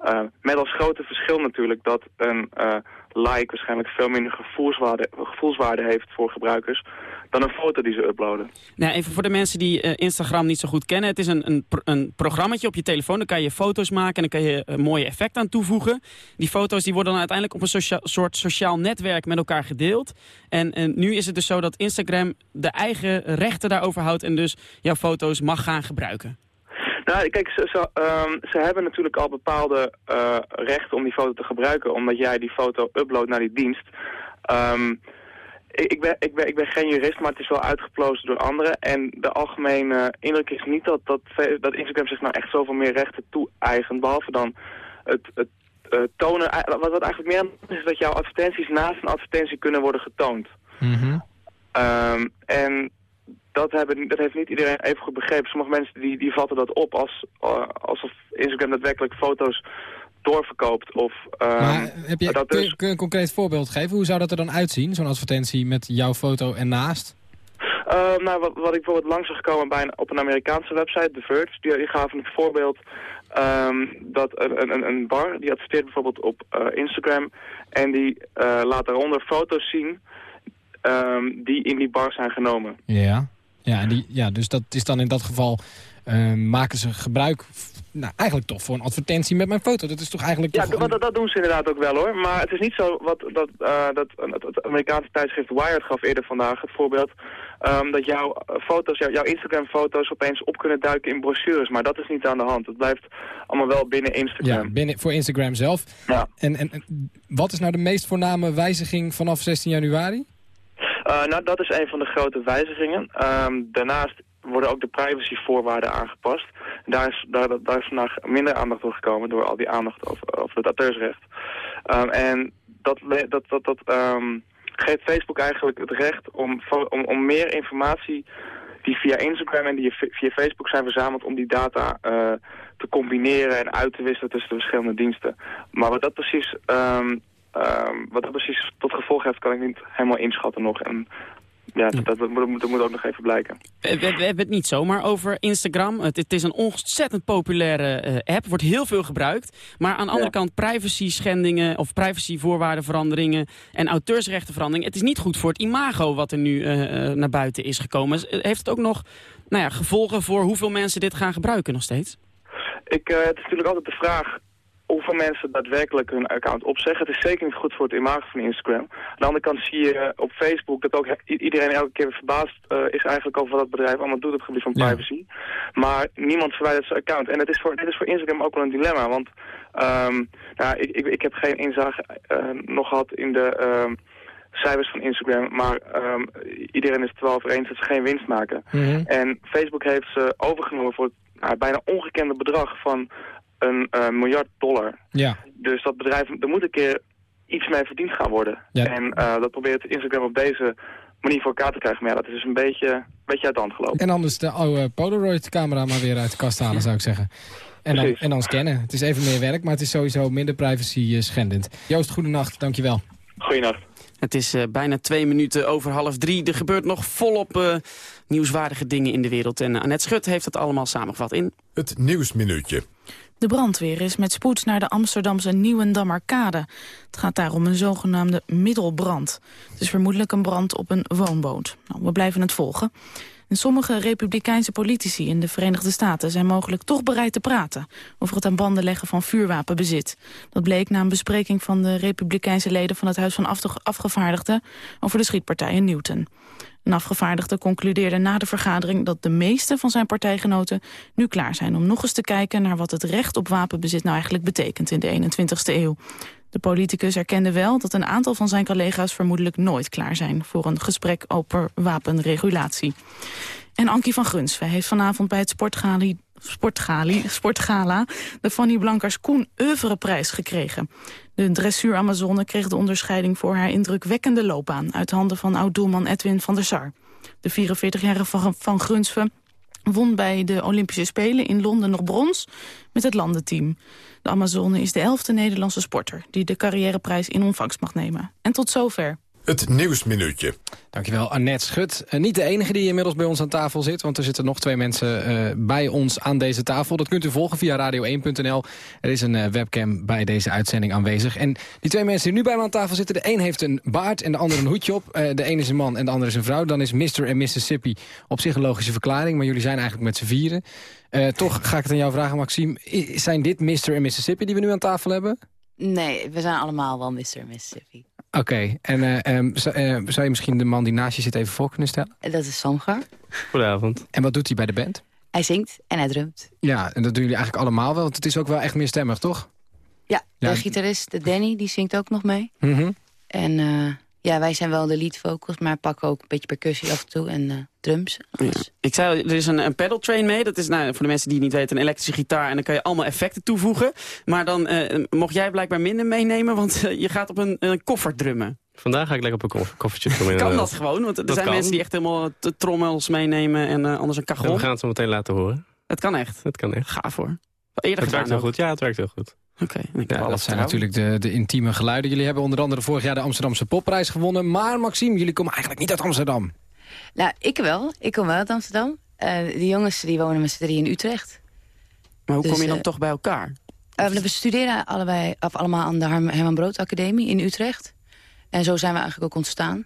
Uh, met als grote verschil natuurlijk dat een uh, like waarschijnlijk veel minder gevoelswaarde, gevoelswaarde heeft voor gebruikers dan een foto die ze uploaden. Nou, even voor de mensen die uh, Instagram niet zo goed kennen. Het is een, een, een programmaatje op je telefoon. Dan kan je foto's maken en dan kan je een mooie effect aan toevoegen. Die foto's die worden dan uiteindelijk op een soort sociaal netwerk met elkaar gedeeld. En, en nu is het dus zo dat Instagram de eigen rechten daarover houdt en dus jouw foto's mag gaan gebruiken. Nou, kijk, ze, ze, um, ze, hebben natuurlijk al bepaalde uh, rechten om die foto te gebruiken, omdat jij die foto uploadt naar die dienst. Um, ik, ben, ik, ben, ik ben geen jurist, maar het is wel uitgeplozen door anderen. En de algemene indruk is niet dat, dat, dat Instagram zich nou echt zoveel meer rechten toe-eigent, behalve dan het, het uh, tonen. Wat, wat eigenlijk meer is dat jouw advertenties naast een advertentie kunnen worden getoond. Mm -hmm. um, en dat, hebben, dat heeft niet iedereen even goed begrepen. Sommige mensen die, die vatten dat op als, uh, alsof Instagram daadwerkelijk foto's doorverkoopt. Of, um, maar heb je, dat kun, dus... kun je een concreet voorbeeld geven? Hoe zou dat er dan uitzien, zo'n advertentie met jouw foto ernaast? Uh, nou, wat, wat ik bijvoorbeeld langs zag komen bij een, op een Amerikaanse website, The Verge, die, die gaven het voorbeeld um, dat een, een, een bar, die adverteert bijvoorbeeld op uh, Instagram en die uh, laat daaronder foto's zien um, die in die bar zijn genomen. Ja. Ja, en die, ja, dus dat is dan in dat geval... eh, maken ze gebruik, nou, eigenlijk toch voor een advertentie met mijn foto. Dat is toch eigenlijk Ja, toch dat, dat, doen ze inderdaad ook wel hoor. Maar het is niet zo wat dat, eh, dat het, het Amerikaanse tijdschrift Wired gaf eerder vandaag het voorbeeld. ehm, dat jouw eh, foto's, jouw, jouw Instagram-foto's opeens op kunnen duiken in brochures. Maar dat is niet aan de hand. Het blijft allemaal wel binnen Instagram. Ja, binnen, voor Instagram zelf. Ja. En, en, en wat is nou de meest voorname wijziging vanaf 16 januari? Eh, nou, dat is een van de grote wijzigingen. Ehm, daarnaast worden ook de privacyvoorwaarden aangepast. Daar is, daar, daar is vandaag minder aandacht voor gekomen door al die aandacht over, over het auteursrecht. Ehm, en dat, dat, dat, dat ehm, geeft Facebook eigenlijk het recht om, om, om meer informatie die via Instagram en die via Facebook zijn verzameld om die data eh, te combineren en uit te wisselen tussen de verschillende diensten. Maar wat dat precies, ehm, wat dat precies tot gevolg heeft, kan ik niet helemaal inschatten nog. En ja, dat, dat, moet, dat moet ook nog even blijken. We, we- we hebben het niet zomaar over Instagram. Het, het is een ontzettend populaire eh, app, wordt heel veel gebruikt. Maar aan de andere kant privacy schendingen of privacyvoorwaardenveranderingen en auteursrechtenveranderingen. Het is niet goed voor het imago wat er nu eh, eh, naar buiten is gekomen. Heeft het ook nog nou ja, gevolgen voor hoeveel mensen dit gaan gebruiken nog steeds? Ik, het is natuurlijk altijd de vraag hoeveel mensen daadwerkelijk hun account opzeggen. Het is zeker niet goed voor het imago van Instagram. Aan de andere kant zie je op Facebook dat ook iedereen elke keer verbaasd eh, is eigenlijk over wat dat bedrijf allemaal doet op het gebied van privacy. Maar niemand verwijdert zijn account. En het is voor, dit is voor Instagram ook wel een dilemma, want ehm, nou, ik, ik, ik heb geen inzage eh, nog gehad in de... ehm, cijfers van Instagram, maar ehm, iedereen is het wel over eens dat ze geen winst maken. En Facebook heeft ze overgenomen voor het nou, bijna ongekende bedrag van een eh, miljard dollar. Ja. Dus dat bedrijf, er moet een keer iets mee verdiend gaan worden. Ja. En eh, dat probeert Instagram op deze manier voor elkaar te krijgen. Maar ja, dat is dus een beetje, een beetje uit de hand gelopen. En anders de oude Polaroid-camera maar weer uit de kast halen, zou ik zeggen. En dan, en dan scannen. Het is even meer werk, maar het is sowieso minder privacy eh, schendend. Joost, goedenacht. Dankjewel. Goeienacht. Het is eh, bijna twee minuten over half drie. Er gebeurt nog volop eh, nieuwswaardige dingen in de wereld. En Annette Schut heeft het allemaal samengevat in... Het Nieuwsminuutje. De brandweer is met spoed naar de Amsterdamse Nieuwendammerkade. Het gaat daar om een zogenaamde middelbrand. Het is vermoedelijk een brand op een woonboot. Nou, we blijven het volgen. En sommige republikeinse politici in de Verenigde Staten zijn mogelijk toch bereid te praten over het aan banden leggen van vuurwapenbezit. Dat bleek na een bespreking van de republikeinse leden van het Huis van Afge- Afgevaardigden over de schietpartij in Newton. Een afgevaardigde concludeerde na de vergadering dat de meeste van zijn partijgenoten nu klaar zijn om nog eens te kijken naar wat het recht op wapenbezit nou eigenlijk betekent in de 21ste eeuw. De politicus erkende wel dat een aantal van zijn collega's vermoedelijk nooit klaar zijn voor een gesprek over wapenregulatie. En Ankie van Grunsven heeft vanavond bij het sportgali, sportgali, sportgala de Fanny Blankers Koen Oeuvreprijs gekregen. De dressuur Amazone kreeg de onderscheiding voor haar indrukwekkende loopbaan uit handen van oud-doelman Edwin van der Sar. De 44-jarige van, van Grunsven won bij de Olympische Spelen in Londen nog brons met het landenteam. De Amazone is de elfde Nederlandse sporter die de carrièreprijs in ontvangst mag nemen. En tot zover. Het Nieuwsminuutje. Dankjewel, Annette Schut. Eh, niet de enige die inmiddels bij ons aan tafel zit... want er zitten nog twee mensen eh, bij ons aan deze tafel. Dat kunt u volgen via radio1.nl. Er is een eh, webcam bij deze uitzending aanwezig. En die twee mensen die nu bij me aan tafel zitten... de een heeft een baard en de ander een hoedje op. Eh, de een is een man en de ander is een vrouw. Dan is Mr. en Mississippi op zich een logische verklaring... maar jullie zijn eigenlijk met z'n vieren. Eh, toch ga ik het aan jou vragen, Maxime. I- zijn dit Mr. en Mississippi die we nu aan tafel hebben? Nee, we zijn allemaal wel Mr. en Mississippi. Oké, en eh, ehm, zou, eh, zou je misschien de man die naast je zit even voor kunnen stellen? Dat is Samgar. Goedenavond. En wat doet hij bij de band? Hij zingt en hij drumt. Ja, en dat doen jullie eigenlijk allemaal wel, want het is ook wel echt meerstemmig, toch? Ja, de Ja. gitarist de Danny, die zingt ook nog mee. Mhm. En eh, ja, wij zijn wel de lead vocals, maar pakken ook een beetje percussie af en toe en eh, drums. Ik zei, er is een, een pedal train mee. Dat is nou, voor de mensen die het niet weten een elektrische gitaar. En dan kan je allemaal effecten toevoegen. Maar dan eh, mocht jij blijkbaar minder meenemen, want eh, je gaat op een, een koffer drummen. Vandaag ga ik lekker op een koff- koffertje drummen. Kan dat gewoon? Want er Dat zijn kan. mensen die echt helemaal trommels meenemen en eh, anders een Ja, cajon. we gaan het zo meteen laten horen. Het kan echt. Het kan echt. Gaaf hoor. Eerder het werkt heel goed. Ja, het werkt heel goed. Oké. Ja, dat zijn natuurlijk de, de intieme geluiden. Jullie hebben onder andere vorig jaar de Amsterdamse popprijs gewonnen. Maar Maxime, jullie komen eigenlijk niet uit Amsterdam. Nou, ik wel. Ik kom wel uit Amsterdam. Eh de jongens die wonen met z'n drieën in Utrecht. Maar hoe Dus, kom je dan eh, toch bij elkaar? Eh, we studeren allebei, of allemaal aan de Herman Brood Academie in Utrecht. En zo zijn we eigenlijk ook ontstaan.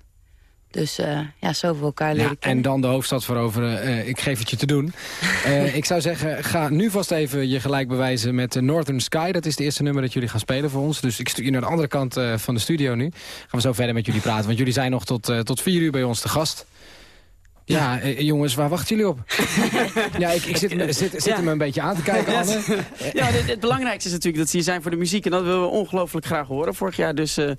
Dus eh, ja, zo voor elkaar Ja, leren kennen. en dan de hoofdstad veroveren. Eh, ik geef het je te doen. Eh, ik zou zeggen, ga nu vast even je gelijk bewijzen met Northern Sky. Dat is het eerste nummer dat jullie gaan spelen voor ons. Dus ik stuur je naar de andere kant eh, van de studio nu. Gaan we zo verder met jullie praten. Want jullie zijn nog tot, eh, tot vier uur bij ons te gast. Ja, eh, jongens, waar wachten jullie op? ja, ik, ik zit, me- zit, zit er me een beetje aan te kijken, Ja, Anne. ja, het, het belangrijkste is natuurlijk dat ze hier zijn voor de muziek. En dat willen we ongelooflijk graag horen vorig jaar. Dus, eh,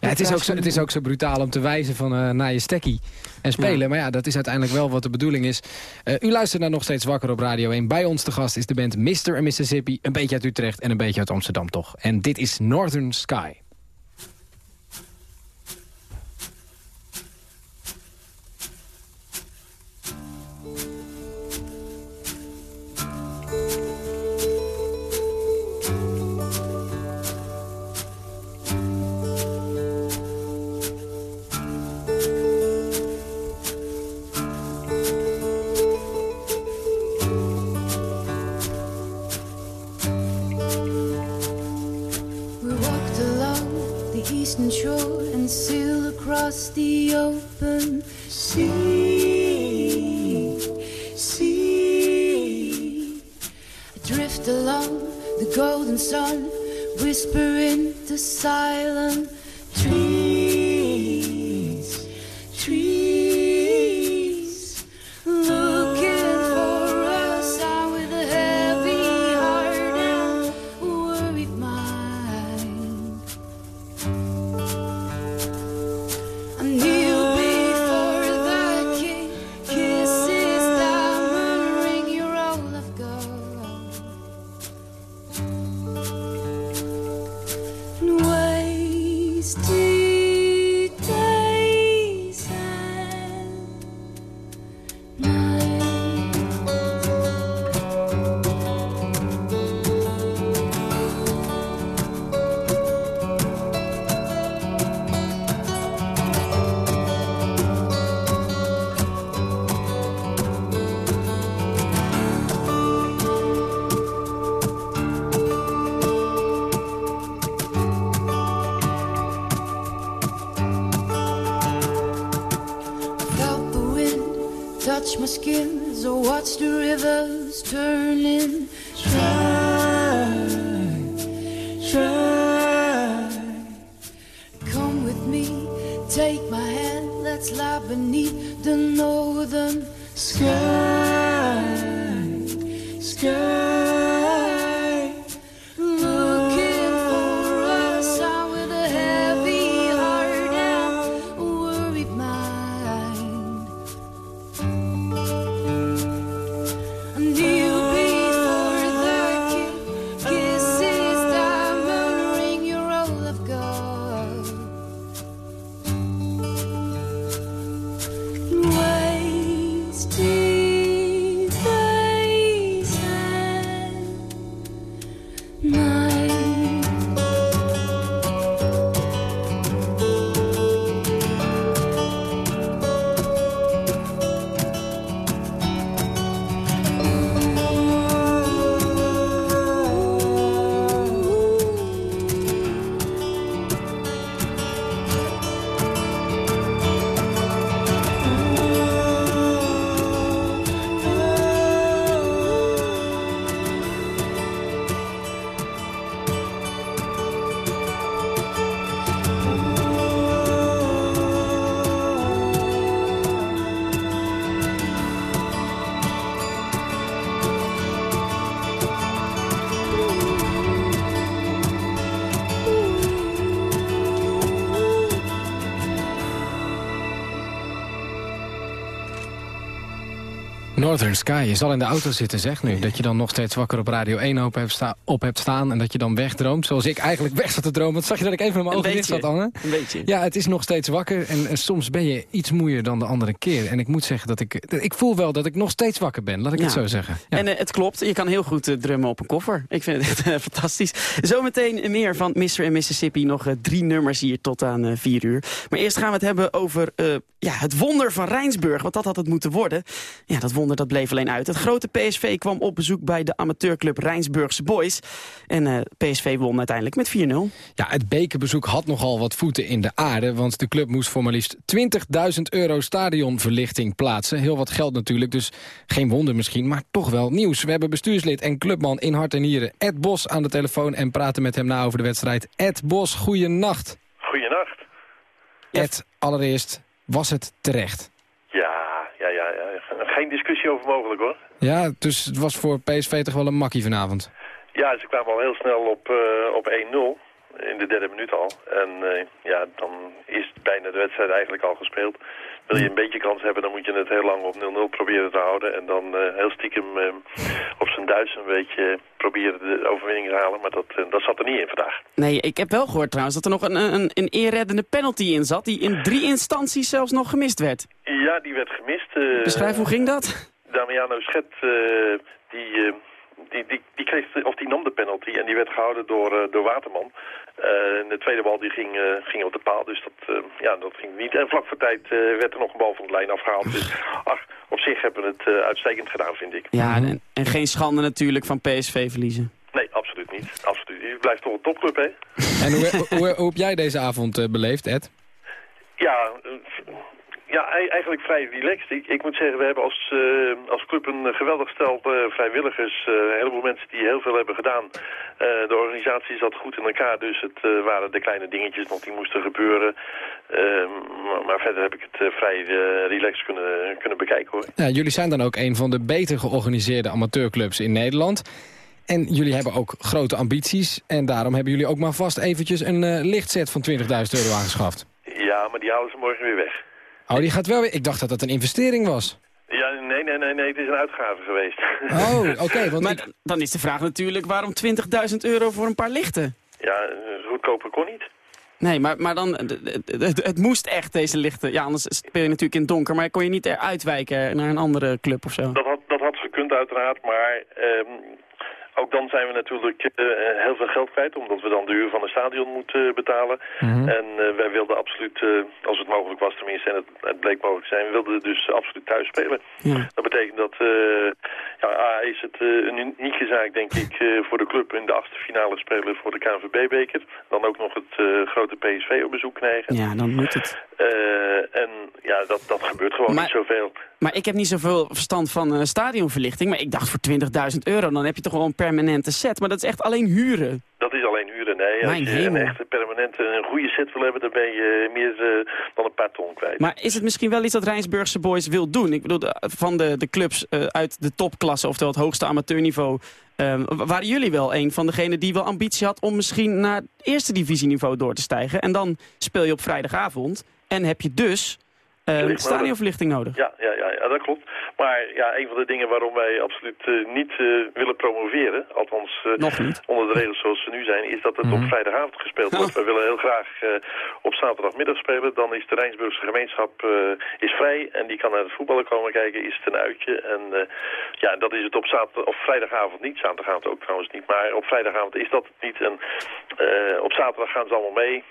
Ja, het, is ook zo, het is ook zo brutaal om te wijzen van, eh, naar je stekkie en spelen. Maar ja, dat is uiteindelijk wel wat de bedoeling is. Eh, u luistert naar Nog Steeds Wakker op Radio 1. Bij ons te gast is de band Mr. en Mississippi. Een beetje uit Utrecht en een beetje uit Amsterdam toch. En dit is Northern Sky. Sailed across the open sea. Sea. I Drift along the golden sun, whispering the silent trees. Northern Sky, je zal in de auto zitten zeg nu. Dat je dan nog steeds wakker op Radio 1 op hebt, op hebt staan... en dat je dan wegdroomt, zoals ik eigenlijk weg zat te dromen. Want zag je dat ik even met mijn ogen dicht zat, Anne? Een beetje. Ja, het is nog steeds wakker en, en soms ben je iets moeier dan de andere keer. En ik moet zeggen dat ik... Ik voel wel dat ik nog steeds wakker ben, laat ik het zo zeggen. Ja. En eh, het klopt, je kan heel goed eh, drummen op een koffer. Ik vind het echt eh, fantastisch. Zometeen meer van Mr. en Mississippi. Nog drie nummers hier tot aan vier uur. Maar eerst gaan we het hebben over ja, het wonder van Rijnsburg. Want dat had het moeten worden. Ja, dat wonder dat dat bleef alleen uit. Het grote PSV kwam op bezoek bij de amateurclub Rijnsburgse Boys. En eh, PSV won uiteindelijk met 4-0. Ja, het bekerbezoek had nogal wat voeten in de aarde... want de club moest voor maar liefst 20.000 euro stadionverlichting plaatsen. Heel wat geld natuurlijk, dus geen wonder misschien, maar toch wel nieuws. We hebben bestuurslid en clubman in hart en nieren Ed Bos aan de telefoon... en praten met hem na over de wedstrijd. Ed Bos, goeienacht. Goeienacht. Ed, allereerst, was het terecht? Geen discussie over mogelijk hoor. Ja, dus het was voor PSV toch wel een makkie vanavond? Ja, ze kwamen al heel snel op, eh, op 1-0. In de derde minuut al. En eh, ja, dan is bijna de wedstrijd eigenlijk al gespeeld. Wil je een beetje kans hebben, dan moet je het heel lang op 0-0 proberen te houden. En dan eh, heel stiekem eh, op zijn Duits een beetje proberen de overwinning te halen. Maar dat, eh, dat zat er niet in vandaag. Nee, ik heb wel gehoord trouwens dat er nog een, een, een eerreddende penalty in zat... die in drie instanties zelfs nog gemist werd. Ja, die werd gemist. Beschrijf, hoe ging dat? Damiano Schet, die, die, die, die, kreeg, of die nam de penalty en die werd gehouden door, eh, door Waterman. Eh, en de tweede bal die ging, eh, ging op de paal, dus dat, eh, ja, dat ging niet. En vlak voor tijd eh, werd er nog een bal van de lijn afgehaald. Dus ach, op zich hebben we het eh, uitstekend gedaan, vind ik. Ja, en, en geen schande natuurlijk van PSV verliezen. Nee, absoluut niet. Absoluut. U blijft toch een topclub, hè? En hoe, hoe, hoe heb jij deze avond beleefd, Ed? Ja, ja, ei- eigenlijk vrij relaxed. Ik, ik moet zeggen, we hebben als, eh, als club een geweldig stel eh, vrijwilligers. eh, een heleboel mensen die heel veel hebben gedaan. De organisatie zat goed in elkaar, dus het waren de kleine dingetjes nog die moesten gebeuren. Maar, maar verder heb ik het vrij relaxed kunnen, kunnen bekijken, hoor. Ja, jullie zijn dan ook een van de beter georganiseerde amateurclubs in Nederland. En jullie hebben ook grote ambities. En daarom hebben jullie ook maar vast eventjes een lichtset van 20.000 euro aangeschaft. Ja, maar die halen ze morgen weer weg. Oh, die gaat wel weer... Ik dacht dat dat een investering was. Ja, nee, nee, nee, nee, het is een uitgave geweest. Oh, oké. want Maar ik- dan is de vraag natuurlijk waarom 20.000 euro voor een paar lichten? Ja, goedkoper kon niet. Nee, maar, maar dan, het, moest echt deze lichten. Ja, anders speel je natuurlijk in het donker. Maar kon je niet eruit wijken naar een andere club of zo? Dat had, dat had gekund uiteraard, maar ehm, ook dan zijn we natuurlijk eh, heel veel geld kwijt, omdat we dan de huur van een stadion moeten eh, betalen. En eh, wij wilden absoluut, eh, als het mogelijk was tenminste, en het, het bleek mogelijk zijn, we wilden dus absoluut thuis spelen. Dat betekent dat, eh, ja, A, is het eh, een unieke zaak denk ik eh, voor de club in de achtste finale spelen voor de KNVB-beker. Dan ook nog het eh, grote PSV op bezoek krijgen. Ja, dan moet het. Eh, en ja, dat, dat gebeurt gewoon Maar- niet zoveel. Maar ik heb niet zoveel verstand van eh, stadionverlichting. Maar ik dacht voor 20.000 euro, dan heb je toch wel een permanente set. Maar dat is echt alleen huren. Dat is alleen huren, nee. Als je hemel. een echte permanente, een goede set wil hebben, dan ben je meer eh, dan een paar ton kwijt. Maar is het misschien wel iets dat Rijnsburgse Boys wil doen? Ik bedoel, van de, de clubs eh, uit de topklasse, oftewel het hoogste amateurniveau... eh, waren jullie wel een van degenen die wel ambitie had om misschien naar het eerste divisieniveau door te stijgen? En dan speel je op vrijdagavond en heb je dus dat- stadionverlichting nodig. Ja, ja, ja, ja, dat klopt. Maar ja, een van de dingen waarom wij absoluut eh, niet eh, willen promoveren, althans eh, Nog niet. onder de regels zoals ze nu zijn, is dat het op vrijdagavond gespeeld wordt. Wij willen heel graag op zaterdagmiddag spelen. Dan is de Rijnsburgse gemeenschap is vrij en die kan naar het voetballen komen kijken, is het een uitje. En ja, dat is het op, zaterdag, of vrijdagavond niet, zaterdagavond ook trouwens niet, maar op vrijdagavond is dat het niet. En op zaterdag gaan ze allemaal mee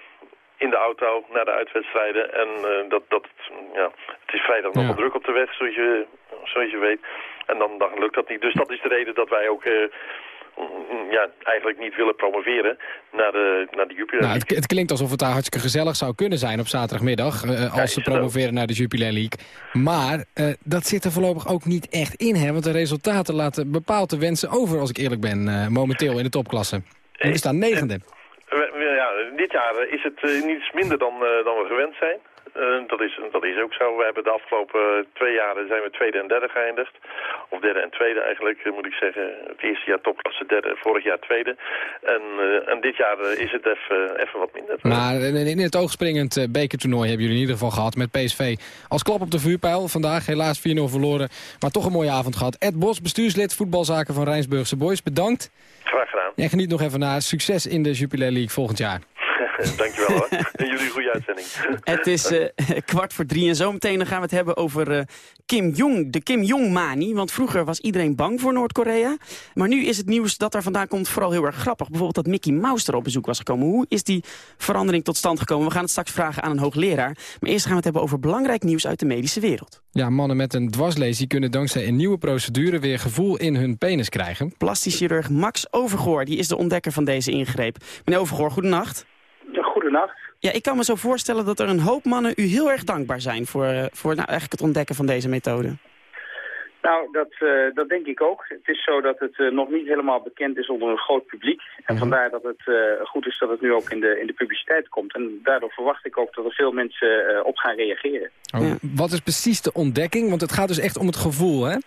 in de auto naar de uitwedstrijden. En eh, dat, dat, ja, het is vrijdag nogal druk op de weg, zoals je, zoals je weet. En dan, dan lukt dat niet. Dus dat is de reden dat wij ook... eh, mm, ja, eigenlijk niet willen promoveren naar de, naar de Jupiler Nou, het, het klinkt alsof het daar hartstikke gezellig zou kunnen zijn op zaterdagmiddag. eh, als ze promoveren naar de Jupiler League. Maar dat zit er voorlopig ook niet echt in. Hè? Want de resultaten laten bepaald de wensen over, als ik eerlijk ben, momenteel in de topklasse. En we staan negende. Ja, dit jaar eh, is het eh, niets minder dan, eh, dan we gewend zijn. Eh, dat, is, dat is ook zo. We hebben de afgelopen eh, twee jaren zijn we tweede en derde geëindigd. Of derde en tweede eigenlijk, eh, moet ik zeggen. Het eerste jaar topklasse derde, vorig jaar tweede. En, eh, en dit jaar eh, is het even even wat minder. Maar in het oogspringend eh, bekertoernooi hebben jullie in ieder geval gehad met PSV. Als klap op de vuurpijl. Vandaag helaas 4-0 verloren. Maar toch een mooie avond gehad. Ed Bos, bestuurslid voetbalzaken van Rijnsburgse Boys. Bedankt. Graag gedaan. En geniet nog even na. Succes in de Jupiler League volgend jaar. Dankjewel hoor. En jullie goede uitzending. Het is eh, kwart voor drie en zometeen dan gaan we het hebben over eh, Kim Jong, de Kim Jong-mani. Want vroeger was iedereen bang voor Noord-Korea. Maar nu is het nieuws dat er vandaan komt vooral heel erg grappig. Bijvoorbeeld dat Mickey Mouse er op bezoek was gekomen. Hoe is die verandering tot stand gekomen? We gaan het straks vragen aan een hoogleraar. Maar eerst gaan we het hebben over belangrijk nieuws uit de medische wereld. Ja, mannen met een dwarslesie kunnen dankzij een nieuwe procedure weer gevoel in hun penis krijgen. Plastisch chirurg Max Overgoor, die is de ontdekker van deze ingreep. Meneer Overgoor, goedenacht. Goedenacht. Ja, ik kan me zo voorstellen dat er een hoop mannen u heel erg dankbaar zijn... voor, eh, voor nou, eigenlijk het ontdekken van deze methode. Nou, dat, eh, dat denk ik ook. Het is zo dat het eh, nog niet helemaal bekend is onder een groot publiek. En vandaar dat het eh, goed is dat het nu ook in de, in de publiciteit komt. En daardoor verwacht ik ook dat er veel mensen eh, op gaan reageren. Oh, Wat is precies de ontdekking? Want het gaat dus echt om het gevoel, hè?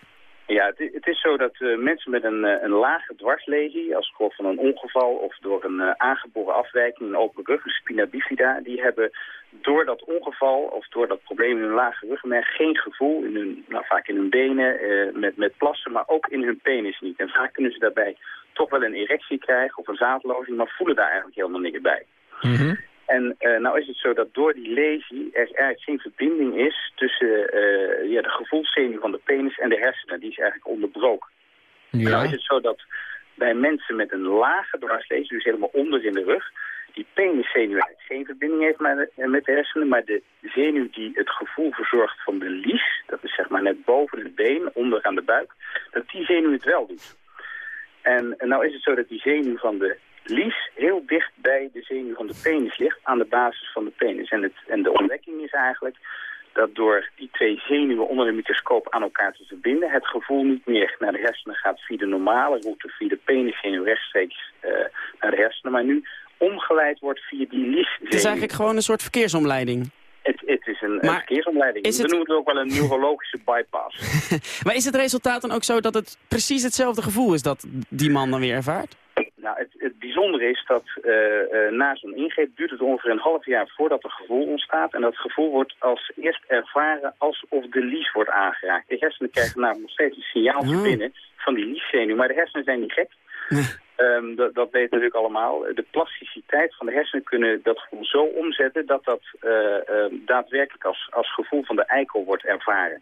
Ja, het, is zo dat eh, mensen met een, eh, een lage dwarslesie, als gevolg van een ongeval of door een eh, aangeboren afwijking, een open rug, een spina bifida, die hebben door dat ongeval of door dat probleem in hun lage ruggenmerg geen gevoel in hun, nou, vaak in hun benen, met, met plassen, maar ook in hun penis niet. En vaak kunnen ze daarbij toch wel een erectie krijgen of een zaadlozing, maar voelen daar eigenlijk helemaal niks bij. En eh, nou is het zo dat door die lesie er eigenlijk geen verbinding is tussen eh, ja, de gevoelszenuw van de penis en de hersenen. Die is eigenlijk onderbroken. En nou is het zo dat bij mensen met een lage dwarslesie, dus helemaal onder in de rug, die peniszenuw eigenlijk geen verbinding heeft met de, met de hersenen, maar de zenuw die het gevoel verzorgt van de lies, dat is zeg maar net boven het been, onder aan de buik, dat die zenuw het wel doet. En, en nou is het zo dat die zenuw van de lies heel dicht bij de zenuw van de penis ligt, aan de basis van de penis. En, het, en de ontdekking is eigenlijk dat door die twee zenuwen onder de microscoop aan elkaar te verbinden, het gevoel niet meer naar de hersenen gaat via de normale route, via de peniszenuw rechtstreeks eh, naar de hersenen, maar nu omgeleid wordt via die lieszenuw. Het is eigenlijk gewoon een soort verkeersomleiding. Het, het is een, Maar verkeersomleiding. is We noemen het ook wel een neurologische bypass. Maar is het resultaat dan ook zo dat het precies hetzelfde gevoel is dat die man dan weer ervaart? Nou, het, het bijzondere is dat eh, eh, na zo'n ingreep duurt het ongeveer een half jaar voordat er gevoel ontstaat. En dat gevoel wordt als eerst ervaren alsof de lies wordt aangeraakt. De hersenen krijgen namelijk nog steeds een signaaltje Oh. binnen van die lieszenuw. Maar de hersenen zijn niet gek. Ehm, dat, dat weten we natuurlijk allemaal. De plasticiteit van de hersenen kunnen dat gevoel zo omzetten dat dat eh, daadwerkelijk als, als gevoel van de eikel wordt ervaren.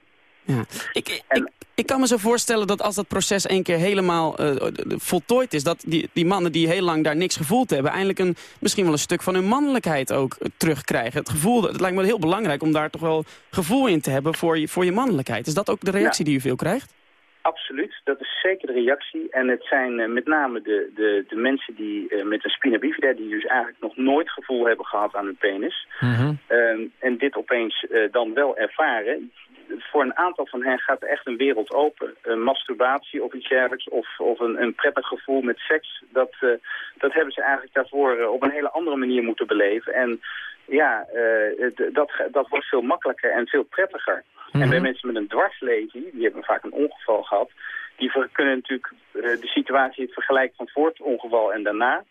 Ik, ik, ik kan me zo voorstellen dat als dat proces één keer helemaal eh, voltooid is... dat die, die mannen die heel lang daar niks gevoeld hebben... eindelijk een, misschien wel een stuk van hun mannelijkheid ook eh, terugkrijgen. Het gevoel, het lijkt me heel belangrijk om daar toch wel gevoel in te hebben voor je, voor je mannelijkheid. Is dat ook de reactie die u veel krijgt? Absoluut, dat is zeker de reactie. En het zijn eh, met name de, de, de mensen die eh, met een spina bifida... die dus eigenlijk nog nooit gevoel hebben gehad aan hun penis... Ehm, en dit opeens eh, dan wel ervaren. Voor een aantal van hen gaat er echt een wereld open. Een masturbatie of iets dergelijks of, of een, een prettig gevoel met seks. Dat, dat hebben ze eigenlijk daarvoor op een hele andere manier moeten beleven. En ja, eh, dat, dat wordt veel makkelijker en veel prettiger. En bij mensen met een dwarslesie, die hebben vaak een ongeval gehad... die kunnen natuurlijk eh, de situatie het vergelijken van voor het ongeval en daarna.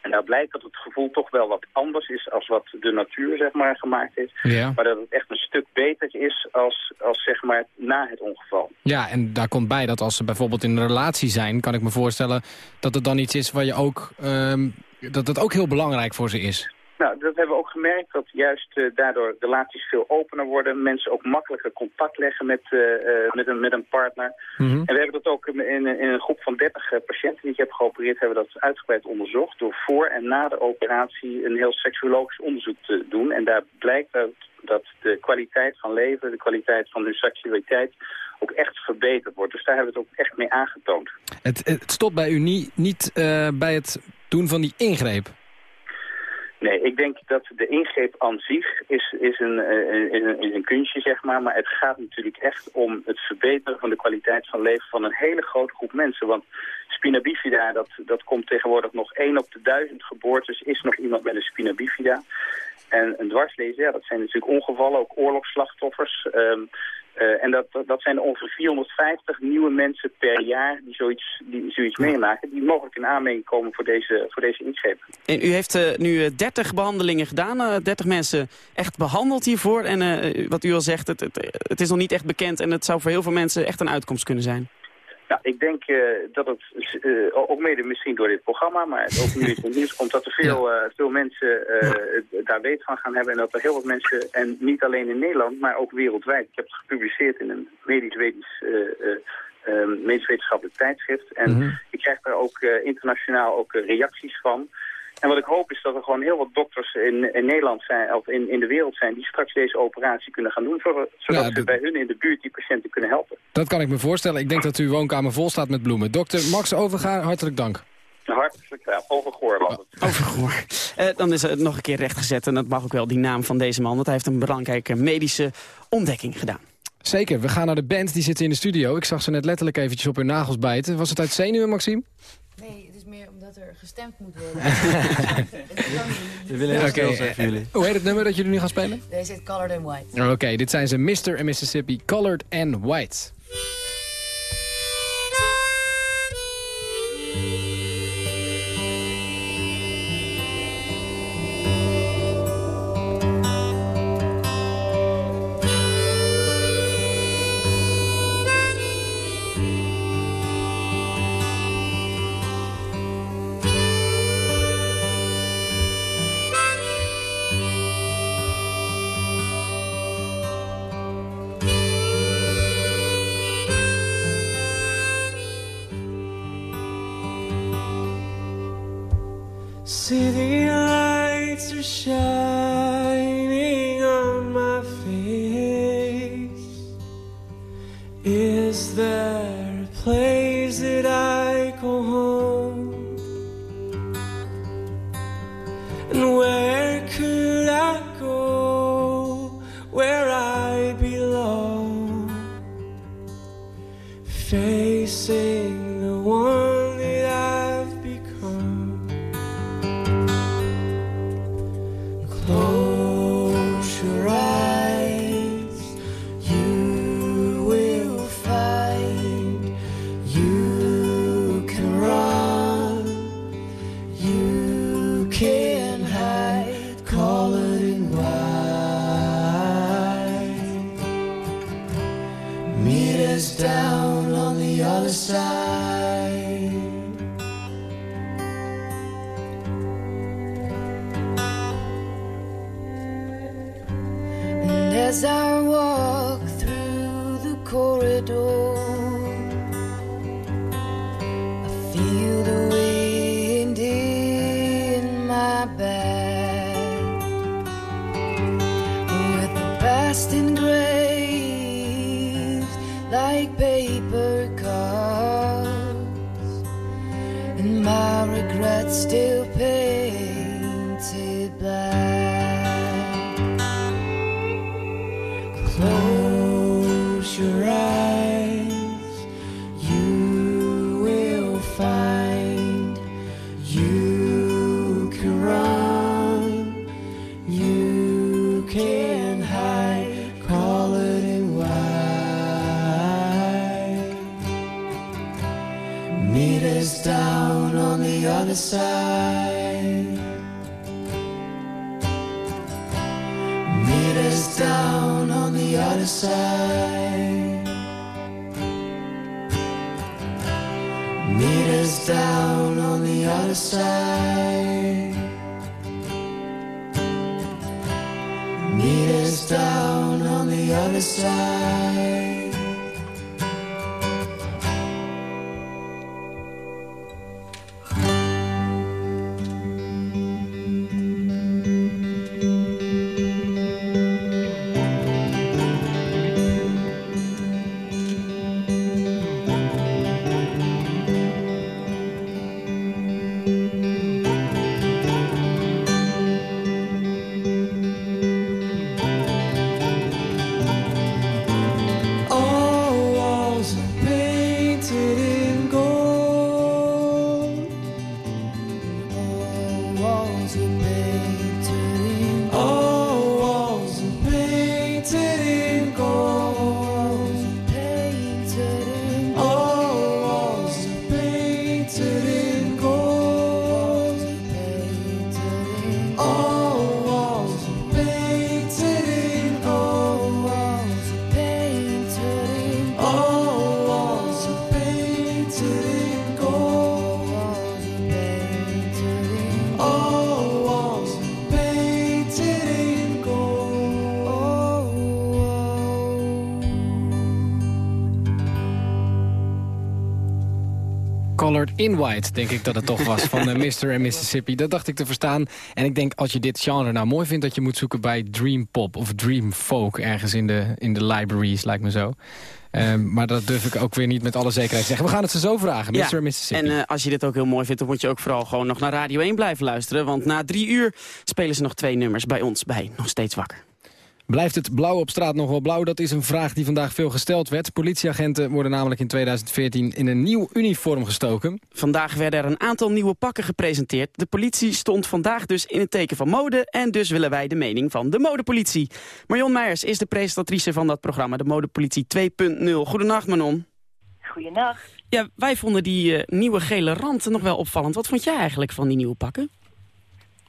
En daar blijkt dat het gevoel toch wel wat anders is als wat de natuur zeg maar gemaakt heeft. Ja. Maar dat het echt een stuk beter is als, als zeg maar na het ongeval. Ja, en daar komt bij dat als ze bijvoorbeeld in een relatie zijn... kan ik me voorstellen dat het dan iets is waar je ook... ehm, dat het ook heel belangrijk voor ze is. Nou, dat hebben we ook gemerkt, dat juist eh, daardoor relaties veel opener worden. Mensen ook makkelijker contact leggen met, eh, eh, met, een, met een partner. En we hebben dat ook in, in, een groep van 30 eh, patiënten die ik heb geopereerd, hebben we dat uitgebreid onderzocht. Door voor en na de operatie een heel seksuologisch onderzoek te doen. En daar blijkt dat, dat de kwaliteit van leven, de kwaliteit van hun seksualiteit ook echt verbeterd wordt. Dus daar hebben we het ook echt mee aangetoond. Het, het stopt bij u niet, niet bij het doen van die ingreep. Nee, ik denk dat de ingreep aan zich is, is, een, eh, een, een kunstje, zeg maar. Maar het gaat natuurlijk echt om het verbeteren van de kwaliteit van leven van een hele grote groep mensen. Want spina bifida, dat, dat komt tegenwoordig nog één op de duizend geboortes, is nog iemand met een spina bifida. En een dwarslezen, ja, dat zijn natuurlijk ongevallen, ook oorlogsslachtoffers. Ehm, eh, en dat, dat, zijn ongeveer 450 nieuwe mensen per jaar die zoiets, die zoiets meemaken. Die mogelijk in aanmerking komen voor deze, voor deze ingreep. En u heeft eh, nu eh, 30 behandelingen gedaan, eh 30 mensen echt behandeld hiervoor. En eh, wat u al zegt, het, het, het is nog niet echt bekend en het zou voor heel veel mensen echt een uitkomst kunnen zijn. Nou, ik denk eh, dat het, eh, ook mede misschien door dit programma, maar ook nu het in het nieuws komt, dat er veel, eh, veel mensen daar weet van gaan hebben. En dat er heel wat mensen, en niet alleen in Nederland, maar ook wereldwijd. Ik heb het gepubliceerd in een medisch-wetens... eh, eh, eh, medisch wetenschappelijk tijdschrift. En Mhm. ik krijg daar ook internationaal ook reacties van. En wat ik hoop is dat er gewoon heel wat dokters in, in Nederland zijn, of in, in de wereld zijn, die straks deze operatie kunnen gaan doen, zodat, zodat Ja, ze bij hun in de buurt die patiënten kunnen helpen. Dat kan ik me voorstellen. Ik denk dat uw woonkamer vol staat met bloemen. Dokter Max Overgaar, hartelijk dank. Hartelijk wel. Over Goorland. Overgoor. Eh, dan is het nog een keer rechtgezet en dat mag ook wel die naam van deze man. Want hij heeft een belangrijke medische ontdekking gedaan. Zeker, we gaan naar de band, die zitten in de studio. Ik zag ze net letterlijk eventjes op hun nagels bijten. Was het uit zenuwen, Maxime? Nee, het is meer omdat er gestemd moet worden. We willen heel zijn voor eh, jullie. Hoe heet het nummer dat jullie nu gaan spelen? Deze heet Colored and White. Oké, dit zijn ze Mr. en Mississippi, Colored and White. say side. In White, denk ik dat het toch was, van eh, Mr. en Mississippi. Dat dacht ik te verstaan. En ik denk, als je dit genre nou mooi vindt... dat je moet zoeken bij Dream Pop of Dream Folk... ergens in de, in de libraries, lijkt me zo. Ehm, maar dat durf ik ook weer niet met alle zekerheid zeggen. We gaan het ze zo vragen, Mr. en Mississippi. En eh, als je dit ook heel mooi vindt, dan moet je ook vooral gewoon nog naar Radio 1 blijven luisteren. Want na drie uur spelen ze nog twee nummers bij ons bij Nog Steeds Wakker. Blijft het blauw op straat nog wel blauw? Dat is een vraag die vandaag veel gesteld werd. Politieagenten worden namelijk in 2014 in een nieuw uniform gestoken. Vandaag werden er een aantal nieuwe pakken gepresenteerd. De politie stond vandaag dus in het teken van mode... en dus willen wij de mening van de modepolitie. Marion Meijers is de presentatrice van dat programma, de Modepolitie 2.0. Goedenacht, Manon. Goedenacht. Ja, wij vonden die eh, nieuwe gele rand nog wel opvallend. Wat vond jij eigenlijk van die nieuwe pakken?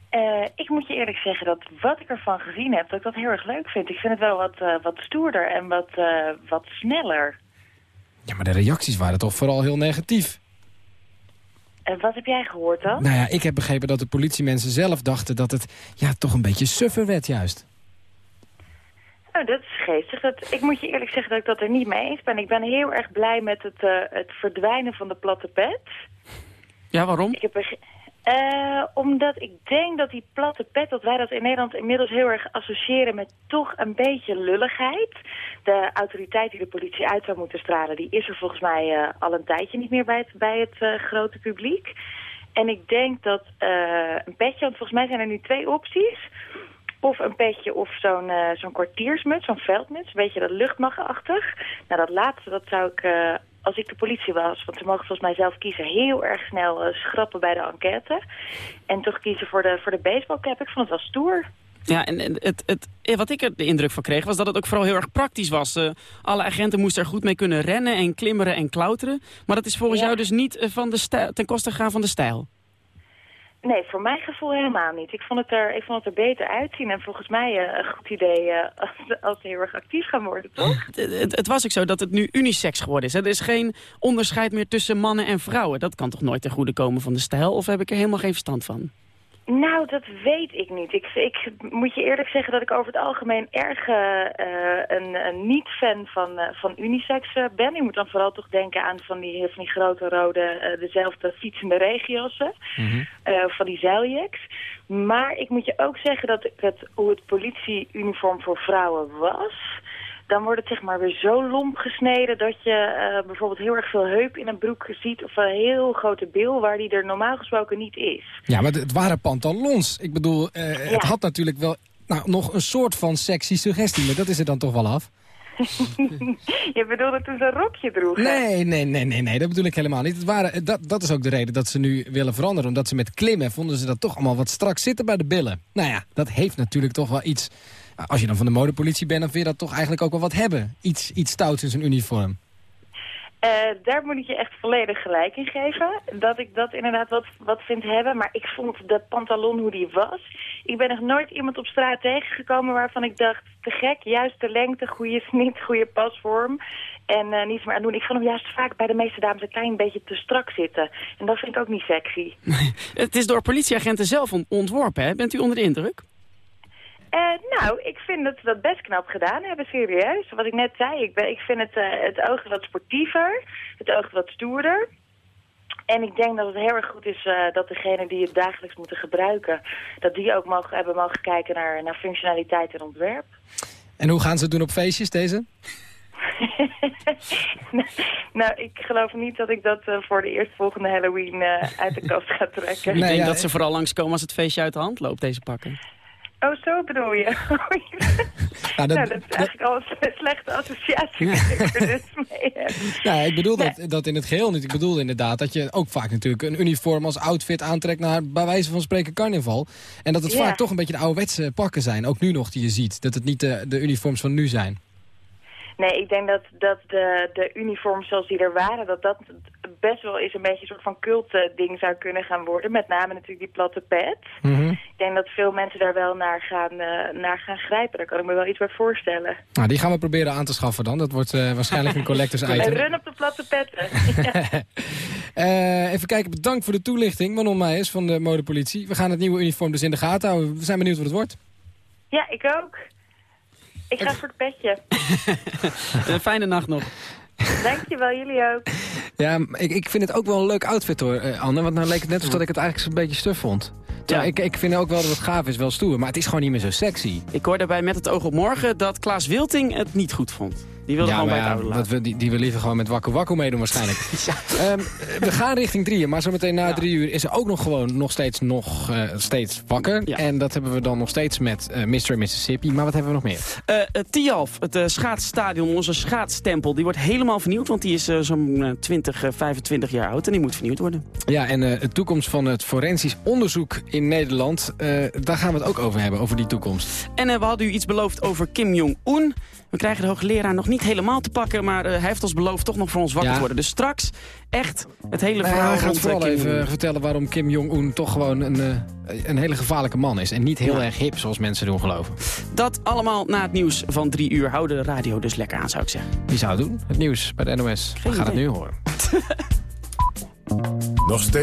Eh, ik moet je eerlijk zeggen dat wat ik ervan gezien heb, dat ik dat heel erg leuk vind. Ik vind het wel wat, eh, wat stoerder en wat, eh, wat sneller. Ja, maar de reacties waren toch vooral heel negatief. En wat heb jij gehoord dan? Nou ja, ik heb begrepen dat de politiemensen zelf dachten dat het ja, toch een beetje suffer werd juist. Nou, dat is geestig. Dat, ik moet je eerlijk zeggen dat ik dat er niet mee eens ben. Ik ben heel erg blij met het, eh, het verdwijnen van de platte pet. Ja, waarom? Ik heb er, eh, omdat ik denk dat die platte pet, dat wij dat in Nederland inmiddels heel erg associëren met toch een beetje lulligheid. De autoriteit die de politie uit zou moeten stralen, die is er volgens mij eh, al een tijdje niet meer bij het, bij het eh, grote publiek. En ik denk dat een petje, want volgens mij zijn er nu twee opties. Of een petje of zo'n eh, zo'n kwartiersmuts, zo'n veldmuts. Een beetje dat luchtmaggenachtig. Nou, dat laatste, dat zou ik, eh, als ik de politie was... want ze mogen volgens mij zelf kiezen, heel erg snel eh, schrappen bij de enquête. En toch kiezen voor de, voor de baseballcap. Ik vond het wel stoer. Ja, en het, het, wat ik er de indruk van kreeg, was dat het ook vooral heel erg praktisch was. Alle agenten moesten er goed mee kunnen rennen en klimmeren en klauteren. Maar dat is volgens Ja. jou dus niet van de stijl, ten koste gaan van de stijl. Nee, voor mijn gevoel helemaal niet. Ik vond het er, ik vond het er beter uitzien. En volgens mij eh, een goed idee eh, als, ze heel erg actief gaan worden, toch? Het, het, het was ook zo dat het nu unisex geworden is. Er is geen onderscheid meer tussen mannen en vrouwen. Dat kan toch nooit ten goede komen van de stijl? Of heb ik er helemaal geen verstand van? Nou, dat weet ik niet. Ik, ik moet je eerlijk zeggen dat ik over het algemeen erg eh, eh, een, een niet-fan van, eh, van unisex ben. Je moet dan vooral toch denken aan van die, van die grote rode, dezelfde fietsende regio's. eh, van die zeiljacks. Maar ik moet je ook zeggen dat ik het, hoe het politieuniform voor vrouwen was... dan wordt het zeg maar weer zo lomp gesneden... dat je eh, bijvoorbeeld heel erg veel heup in een broek ziet... of een heel grote bil waar die er normaal gesproken niet is. Ja, maar het waren pantalons. Ik bedoel, eh, het had natuurlijk wel nou, nog een soort van sexy suggestie, maar dat is er dan toch wel af? je bedoelde toen ze een rokje droegen? Nee, nee, nee, nee, nee, dat bedoel ik helemaal niet. Het waren, dat, dat is ook de reden dat ze nu willen veranderen. Omdat ze met klimmen vonden ze dat toch allemaal wat strak zitten bij de billen. Nou ja, dat heeft natuurlijk toch wel iets... Als je dan van de modepolitie bent, dan vind je dat toch eigenlijk ook wel wat hebben. Iets, iets stouts in zijn uniform. Eh, daar moet ik je echt volledig gelijk in geven. Dat ik dat inderdaad wat, wat vind hebben. Maar ik vond de pantalon hoe die was. Ik ben nog nooit iemand op straat tegengekomen waarvan ik dacht... te gek, juist de lengte, goede snit, goede pasvorm. En eh, niets meer aan doen. Ik vond hem juist vaak bij de meeste dames een klein beetje te strak zitten. En dat vind ik ook niet sexy. Het is door politieagenten zelf on- ontworpen, hè? Bent u onder de indruk? Eh, nou, ik vind dat ze dat best knap gedaan hebben, serieus. Wat ik net zei, ik, ben, ik vind het, uh, het oog wat sportiever, het oog wat stoerder. En ik denk dat het heel erg goed is uh, dat degenen die het dagelijks moeten gebruiken... dat die ook mogen, hebben mogen kijken naar, naar functionaliteit en ontwerp. En hoe gaan ze het doen op feestjes, deze? nou, ik geloof niet dat ik dat uh, voor de eerstvolgende Halloween uit de kast ga trekken. ik denk dat ze vooral langskomen als het feestje uit de hand loopt, deze pakken. Oh, zo bedoel je? nou, dat, nou, dat is eigenlijk al een slechte associatie ik er dus mee heb. Nou, ik bedoel dat, dat in het geheel niet. Ik bedoel inderdaad dat je ook vaak natuurlijk een uniform als outfit aantrekt naar bij wijze van spreken carnaval. En dat het ja. vaak toch een beetje de ouderwetse pakken zijn, ook nu nog die je ziet. Dat het niet de, de uniforms van nu zijn. Nee, ik denk dat, dat de, de uniforms zoals die er waren, dat dat best wel eens een beetje een soort van cult-ding zou kunnen gaan worden. Met name natuurlijk die platte pet. Mm -hmm. Ik denk dat veel mensen daar wel naar gaan, uh, naar gaan grijpen. Daar kan ik me wel iets bij voorstellen. Nou, die gaan we proberen aan te schaffen dan. Dat wordt uh, waarschijnlijk een collectors item. Run op de platte petten. uh, even kijken, bedankt voor de toelichting. Manon Meijers van de modepolitie. We gaan het nieuwe uniform dus in de gaten houden. We zijn benieuwd wat het wordt. Ja, ik ook. Ik ga voor het petje. Een fijne nacht nog. Dankjewel, jullie ook. Ja, ik, ik vind het ook wel een leuk outfit hoor, eh, Anne. Want nou leek het net alsof dat ik het eigenlijk zo'n beetje stuf vond. Ja. Ik, ik vind ook wel dat het gaaf is, wel stoer. Maar het is gewoon niet meer zo sexy. Ik hoor daarbij met het oog op morgen dat Klaas Wilting het niet goed vond. Die wilde ja, gewoon bij het ja, oude laten. dat we, die, die we liever gewoon met Wakku Wakku meedoen waarschijnlijk. Ehm, we gaan richting drieën, maar zometeen na drie uur is er ook nog gewoon nog steeds, nog, eh, steeds wakker. En dat hebben we dan nog steeds met eh Mr. Mississippi. Maar wat hebben we nog meer? Het Tialf, het schaatsstadion, onze schaatstempel, die wordt helemaal vernieuwd. Want die is zo'n eh, 20, eh, 25 jaar oud en die moet vernieuwd worden. Ja, en de toekomst van het forensisch onderzoek in Nederland, daar gaan we het ook over hebben, over die toekomst. En we hadden u iets beloofd over Kim Jong-un. We krijgen de hoogleraar nog niet helemaal te pakken, maar eh, hij heeft ons beloofd toch nog voor ons wakker Ja. te worden. Dus straks echt het hele Nou ja, verhaal hij gaat rond, eh, vooral Kim even vertellen waarom Kim Jong-un toch gewoon een, eh, een hele gevaarlijke man is. En niet heel Ja. erg hip, zoals mensen doen geloven. Dat allemaal na het nieuws van drie uur. Hou de radio dus lekker aan, zou ik zeggen. Wie zou het doen? Het nieuws bij de NOS. We gaan het nu horen. Nog steeds